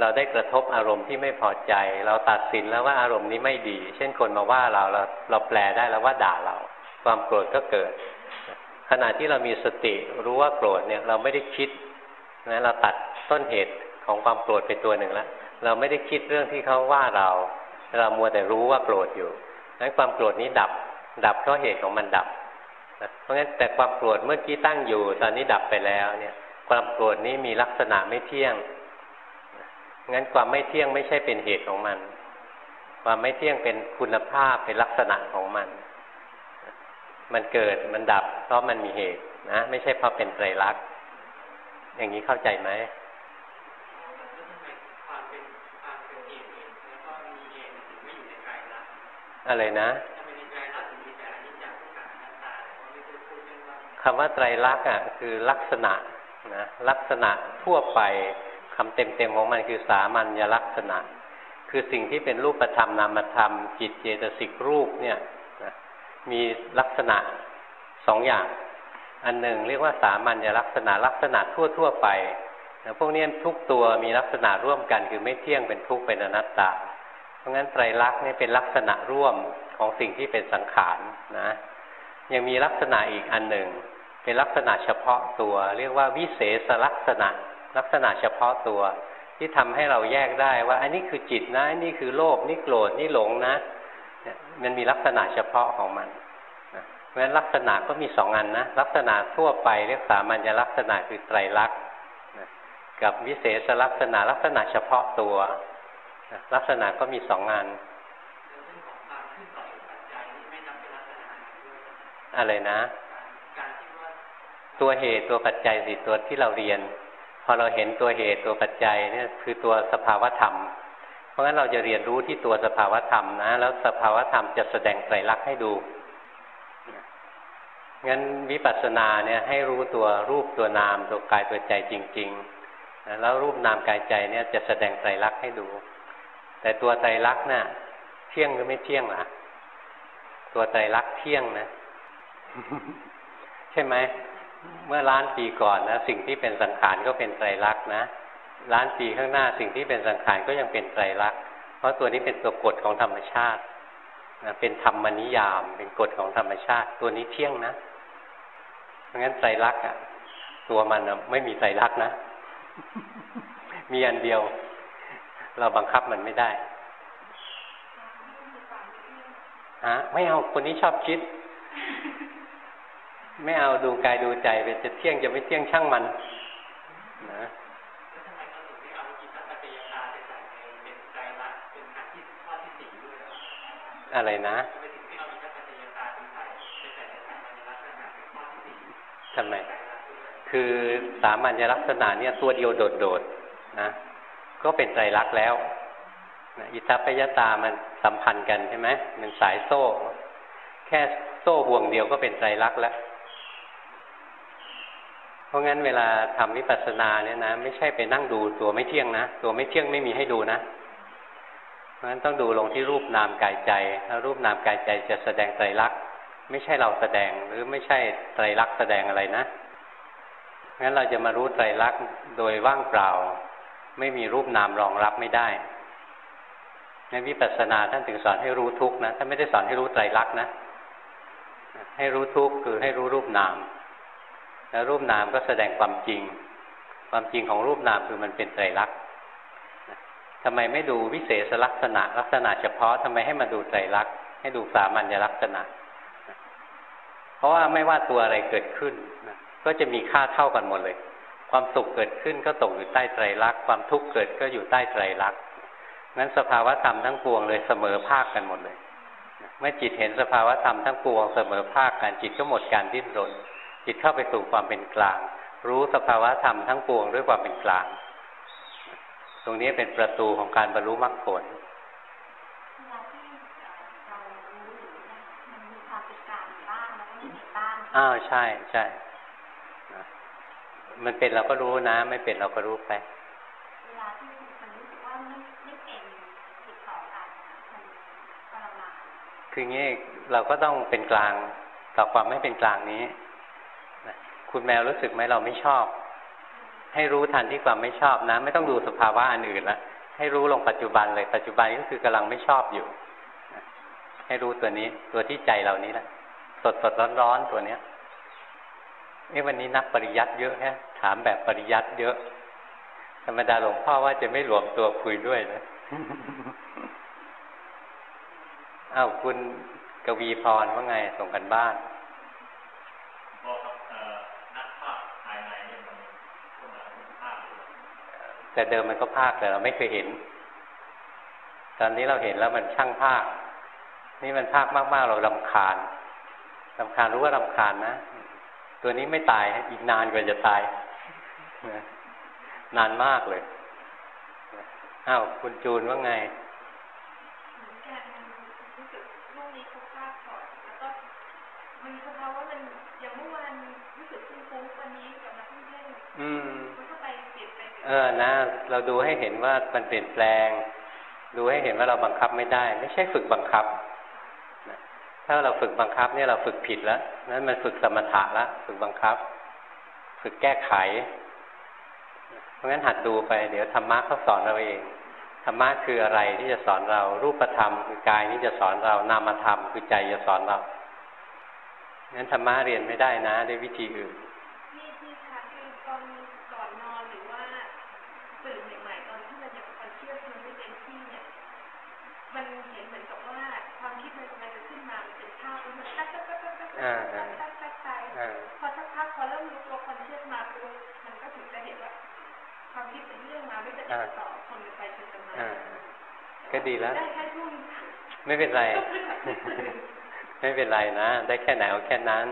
เราได้กระทบอารมณ์ที่ไม่พอใจ เราตัดสินแล้วว่าอารมณ์นี้ไม่ดี เช่นคนมาว่าเราเราเราแปลได้แล้วว่าด่าเรา ความโกรธก็เกิด ขณะที่เรามีสติรู้ว่าโกรธเนี่ยเราไม่ได้คิดนะเราตัดต้นเหตุของความโกรธไปตัวหนึ่งแล้วเราไม่ได้คิดเรื่องที่เขาว่าเรา เรามัวแต่รู้ว่าโกรธอยู่นั้นความโกรธนี้ดับ ดับเพราะเหตุของมันดับเพราะงั้นแต่ความโกรธเมื่อกี้ตั้งอยู่ ตอนนี้ดับไปแล้วเนี่ย ความโกรธนี้มีลักษณะไม่เที่ยง งั้นความไม่เที่ยงไม่ใช่เป็นเหตุของมัน ความไม่เที่ยงเป็นคุณภาพเป็นลักษณะของมัน มันเกิดมันดับ เพราะมันมีเหตุนะไม่ใช่เพราะเป็นไตรลักษณ์อย่างนี้เข้าใจไหมอะไรนะคำว่าไตรลักษณ์อะคือลักษณะนะลักษณะทั่วไป คำเต็มๆของมันคือสามัญลักษณะ คือสิ่งที่เป็นรูปธรรมนามธรรม จิตเจตสิกรูปเนี่ยนะมีลักษณะสองอย่าง อันหนึ่งเรียกว่าสามัญลักษณะลักษณะทั่วๆไปนะพวกนี้ทุกตัวมีลักษณะร่วมกันคือไม่เที่ยงเป็นทุกข์เป็นอนัตตา เพราะงั้นไตรลักษณ์นี่เป็นลักษณะร่วมของสิ่งที่เป็นสังขารนะ ยังมีลักษณะอีกอันหนึ่ง เป็นลักษณะเฉพาะตัว เรียกว่าวิเศษลักษณะ ลักษณะเฉพาะตัว ที่ทำให้เราแยกได้ว่า อันนี้คือจิตนะอันนี้คือโลภนี่โกรธนี่หลงนะมันมีลักษณะเฉพาะของมันเพราะฉะนั้นลักษณะก็มีสองอันนะลักษณะทั่วไปเรียกสามัญลักษณะคือไตรลักษณ์กับวิเศษลักษณะลักษณะเฉพาะตัว ลักษณะก็มีสองอันอะไรนะ ตัวเหตุตัวปัจจัยสิตัวที่เราเรียน พอเราเห็นตัวเหตุตัวปัจจัยเนี่ยคือตัวสภาวธรรม เพราะงั้นเราจะเรียนรู้ที่ตัวสภาวธรรมนะ แล้วสภาวธรรมจะแสดงไตรลักษณ์ให้ดูงั้นวิปัสสนาเนี่ยให้รู้ตัวรูปตัวนามตัวกายตัวใจจริงๆ แล้วรูปนามกายใจเนี่ยจะแสดงไตรลักษณ์ให้ดู แต่ตัวไตรลักษณ์น่ะเที่ยงหรือไม่เที่ยงล่ะ ตัวไตรลักษณ์เที่ยงนะ ใช่ไหม เมื่อล้านปีก่อนนะสิ่งที่เป็นสังขารก็เป็นไตรลักษณ์นะล้านปีข้างหน้าสิ่งที่เป็นสังขารก็ยังเป็นไตรลักษณ์เพราะตัวนี้เป็นตัวกฎของธรรมชาตินะเป็นธรรมนิยาม เป็นกฎของธรรมชาติ ตัวนี้เที่ยงนะเพราะงั้นไตรลักษณ์อะ ตัวมันไม่มีไตรลักษณ์นะ มีอันเดียว เราบังคับมันไม่ได้ฮะไม่เอาคนนี้ชอบคิด ไม่เอาดูกายดูใจไปจะเที่ยงจะไม่เที่ยงช่างมัน นะอะไรนะทำไม คือสามัญลักษณะเนี่ยตัวเดียวโดดๆนะ ก็เป็นไตรลักษณ์แล้วอิทัปปยตามันสัมพันธ์กันใช่ไหมมันสายโซ่ แค่โซ่ห่วงเดียวก็เป็นไตรลักษณ์แล้ว เพราะงั้นเวลาทำวิปัสสนาเนี่ยนะ ไม่ใช่ไปนั่งดูตัวไม่เที่ยงนะ ตัวไม่เที่ยงไม่มีให้ดูนะเพราะฉะนั้นต้องดูลงที่รูปนามกายใจถ้ารูปนามกายใจจะแสดงไตรลักษณ์ไม่ใช่เราแสดงหรือไม่ใช่ไตรลักษณ์แสดงอะไรนะงั้นเราจะมารู้ไตรลักษณ์โดยว่างเปล่า ไม่มีรูปนามรองรับไม่ได้ในวิปัสสนาท่านถึงสอนให้รู้ทุกนะท่านไม่ได้สอนให้รู้ไตรลักษณ์นะ ให้รู้ทุกคือให้รู้รูปนาม แล้วรูปนามก็แสดงความจริง ความจริงของรูปนามคือมันเป็นไตรลักษณ์ทำไมไม่ดูวิเศษลักษณะ ลักษณะเฉพาะทำไมให้มาดูไตรลักษณ์ให้ดูสามัญลักษณะ เพราะว่าไม่ว่าตัวอะไรเกิดขึ้นก็จะมีค่าเท่ากันหมดเลย ความสุขเกิดขึ้นก็ตกอยู่ใต้ไตรลักษณ์ความทุกข์เกิดก็อยู่ใต้ไตรลักษณ์งั้นสภาวะธรรมทั้งปวงเลยเสมอภาคกันหมดเลย เมื่อจิตเห็นสภาวะธรรมทั้งปวงเสมอภาคกันจิตก็หมดการดิ้นรน จิตเข้าไปสู่ความเป็นกลาง รู้สภาวะธรรมทั้งปวงด้วยความเป็นกลาง ตรงนี้เป็นประตูของการบรรลุมรรคผลอ้าวใช่ใช่มันเป็นเราก็รู้นะ ไม่เป็นเราก็รู้ไปเวลาที่มันรู้สึกว่าไม่ไม่เป็นติดต่อกันมันทรมานคืองี้เราก็ต้องเป็นกลางต่อความไม่เป็นกลางนี้ คุณแมวรู้สึกไหมเราไม่ชอบ ให้รู้ทันที่ความไม่ชอบนะ ไม่ต้องดูสภาวะอันอื่นละให้รู้ลงปัจจุบันเลยปัจจุบันก็คือกำลังไม่ชอบอยู่ ให้รู้ตัวนี้ ตัวที่ใจเรานี้แหละสดสดร้อนร้อนตัวเนี้ยเอ้วันนี้นักปริยัติเยอะแฮะ ถามแบบปริยัติเยอะ ธรรมดาหลวงพ่อว่าจะไม่รวมตัวคุยด้วยนะอ้าวคุณกวีพรว่าไงส่งกันบ้าน แต่เดิมมันก็ภาคแต่เราไม่เคยเห็น ตอนนี้เราเห็นแล้วมันช่างภาค นี่มันภาคมากๆ เราลำคาญลำคาญรู้ว่าลำคาญนะ ตัวนี้ไม่ตายอีกนานกว่าจะตาย นานมากเลยอ้าวคุณจูนว่าไงมันสภาวะมันอย่างเมื่อวานรู้สึกฟุ้งๆวันนี้กลับมาเพ่งอืมมันก็ไปเปลี่ยนไป เออนะ เราดูให้เห็นว่ามันเปลี่ยนแปลง ดูให้เห็นว่าเราบังคับไม่ได้ ไม่ใช่ฝึกบังคับถ้าเราฝึกบังคับเนี่ยเราฝึกผิดแล้วนั้นมันฝึกสมถะละฝึกบังคับ ฝึกแก้ไข เพราะงั้นหัดดูไป เดี๋ยวธรรมะเขาสอนเราเองธรรมะคืออะไรที่จะสอนเรา รูปธรรมคือกายนี่จะสอนเรานามธรรมคือใจจะสอนเรางั้นธรรมะเรียนไม่ได้นะด้วยวิธีอื่น พอสักพักพอเริ่มรู้ตัวคนเชื่อมาปุ๊บมันก็ถึงจะเห็นว่าความคิดเป็นเรื่องมาไม่จะติดต่อคนไปจนมาก็ดีแล้ว ได้แค่ช่วงไม่เป็นไร ไม่เป็นไรนะ ได้แค่ไหนเอาแค่นั้น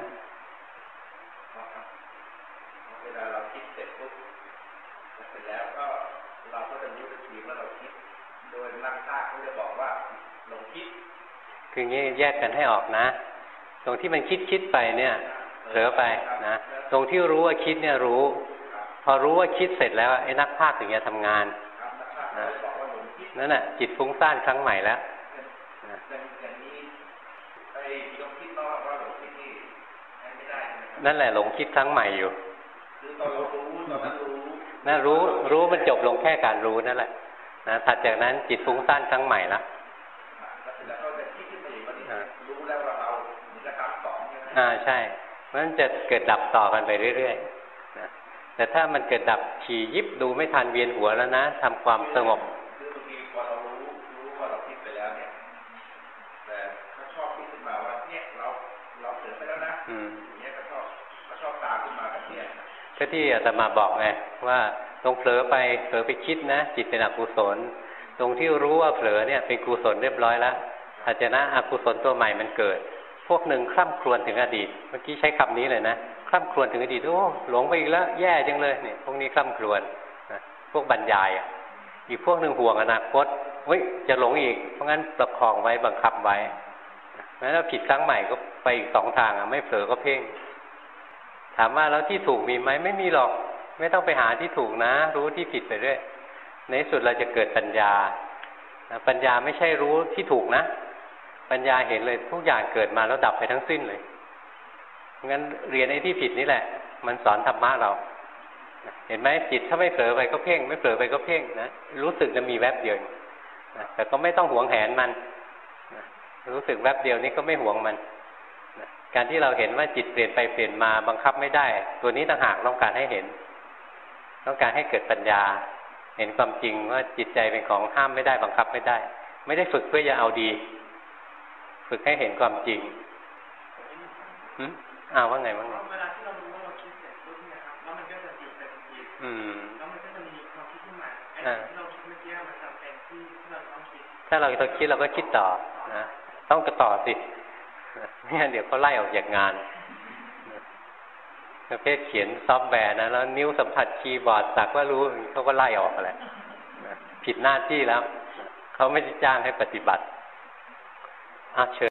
เวลาเราคิดเสร็จปุ๊บเสร็จแล้วก็เราก็จะรู้ทันทีว่าเราคิด โดยนักภาคเขาจะบอกว่าลงคิด คืองี้แยกกันให้ออกนะ ตรงที่มันคิดคิดไปเนี่ยเผลอไปนะตรงที่รู้ว่าคิดเนี่ยรู้ พอรู้ว่าคิดเสร็จแล้วไอ้นักภาคถึงจะทำงานนะนั่นแหละจิตฟุ้งซ่านครั้งใหม่แล้วนั่นแหละหลงคิดครั้งใหม่อยู่นั่นรู้รู้มันจบลงแค่การรู้นั่นแหละนะถัดจากนั้นจิตฟุ้งซ่านครั้งใหม่ละ อ่าใช่ เพราะฉะนั้นจะเกิดดับต่อกันไปเรื่อยๆนะแต่ถ้ามันเกิดดับขี่ยิบดูไม่ทันเวียนหัวแล้วนะทำความสงบคือบางทีพอเรารู้รู้ว่าเราคิดไปแล้วเนี่ยแต่เขาชอบคิดขึ้นมาว่าเนี่ยเราเราเสือไปแล้วนะอืมเนี่ยก็ชอบเขาชอบตามขึ้นมาแบบนี้ก็ที่อาตมาบอกไงว่าตรงเผลอไปเผลอไปคิดนะจิตเป็นอกุศล ตรงที่รู้ว่าเผลอเนี่ยเป็นกุศลเรียบร้อยแล้วอาจจะนะอกุศลตัวใหม่มันเกิด พวกหนึ่งคร่ำครวญถึงอดีต เมื่อกี้ใช้คำนี้เลยนะคร่ำครวญถึงอดีตโอ้หลงไปอีกแล้วแย่จังเลยเนี่ยพวกนี้คร่ำครวญนะพวกบรรยายอะอีกพวกหนึ่งห่วงอนาคตเฮ้ยจะหลงอีก เพราะงั้นประคองไว้บังคับไว้แล้วถ้าผิดครั้งใหม่ก็ไปอีกสองทางอะไม่เผลอก็เพ่ง ถามว่าแล้วที่ถูกมีไหมไม่มีหรอก ไม่ต้องไปหาที่ถูกนะ รู้ที่ผิดไปเรื่อยในสุดเราจะเกิดปัญญาปัญญาไม่ใช่รู้ที่ถูกนะ ปัญญาเห็นเลยทุกอย่างเกิดมาแล้วดับไปทั้งสิ้นเลยงั้นเรียนไอ้ที่ผิดนี่แหละ มันสอนธรรมะเรา เห็นไหมจิตถ้าไม่เผลอไปก็เพ่ง ไม่เผลอไปก็เพ่งนะรู้สึกจะมีแวบเดียวนะแต่ก็ไม่ต้องหวงแหนมันนะรู้สึกแวบเดียวนี้ก็ไม่หวงมันนะการที่เราเห็นว่าจิตเปลี่ยนไปเปลี่ยนมาบังคับไม่ได้ ตัวนี้ต่างหากต้องการให้เห็น ต้องการให้เกิดปัญญา เห็นความจริงว่าจิตใจเป็นของห้ามไม่ได้บังคับไม่ได้ ไม่ได้ฝึกเพื่อจะเอาดี ฝึกให้เห็นความจริงอืมอ้าวว่าไงว่าไงเวลาที่เรารู้ว่าเราคิดเสร็จปุ๊บเนี่ยครับแล้วมันก็จะหยุดไปทันทีอืมแล้วมันก็จะมีความคิดขึ้นมาไอ้ที่เราคิดเมื่อกี้มันจำเป็นที่เราต้องคิด ถ้าเราต้องคิดเราก็คิดต่อนะต้องกระต่อสิไม่งั้นเดี๋ยวเขาไล่ออกจากงานประเภทเขียนซอฟต์แวร์นะแล้วนิ้วสัมผัสคีย์บอร์ดสักว่ารู้เขาก็ไล่ออกแหละผิดหน้าที่แล้วเขาไม่ได้จ้างให้ปฏิบัติ อาเชิญ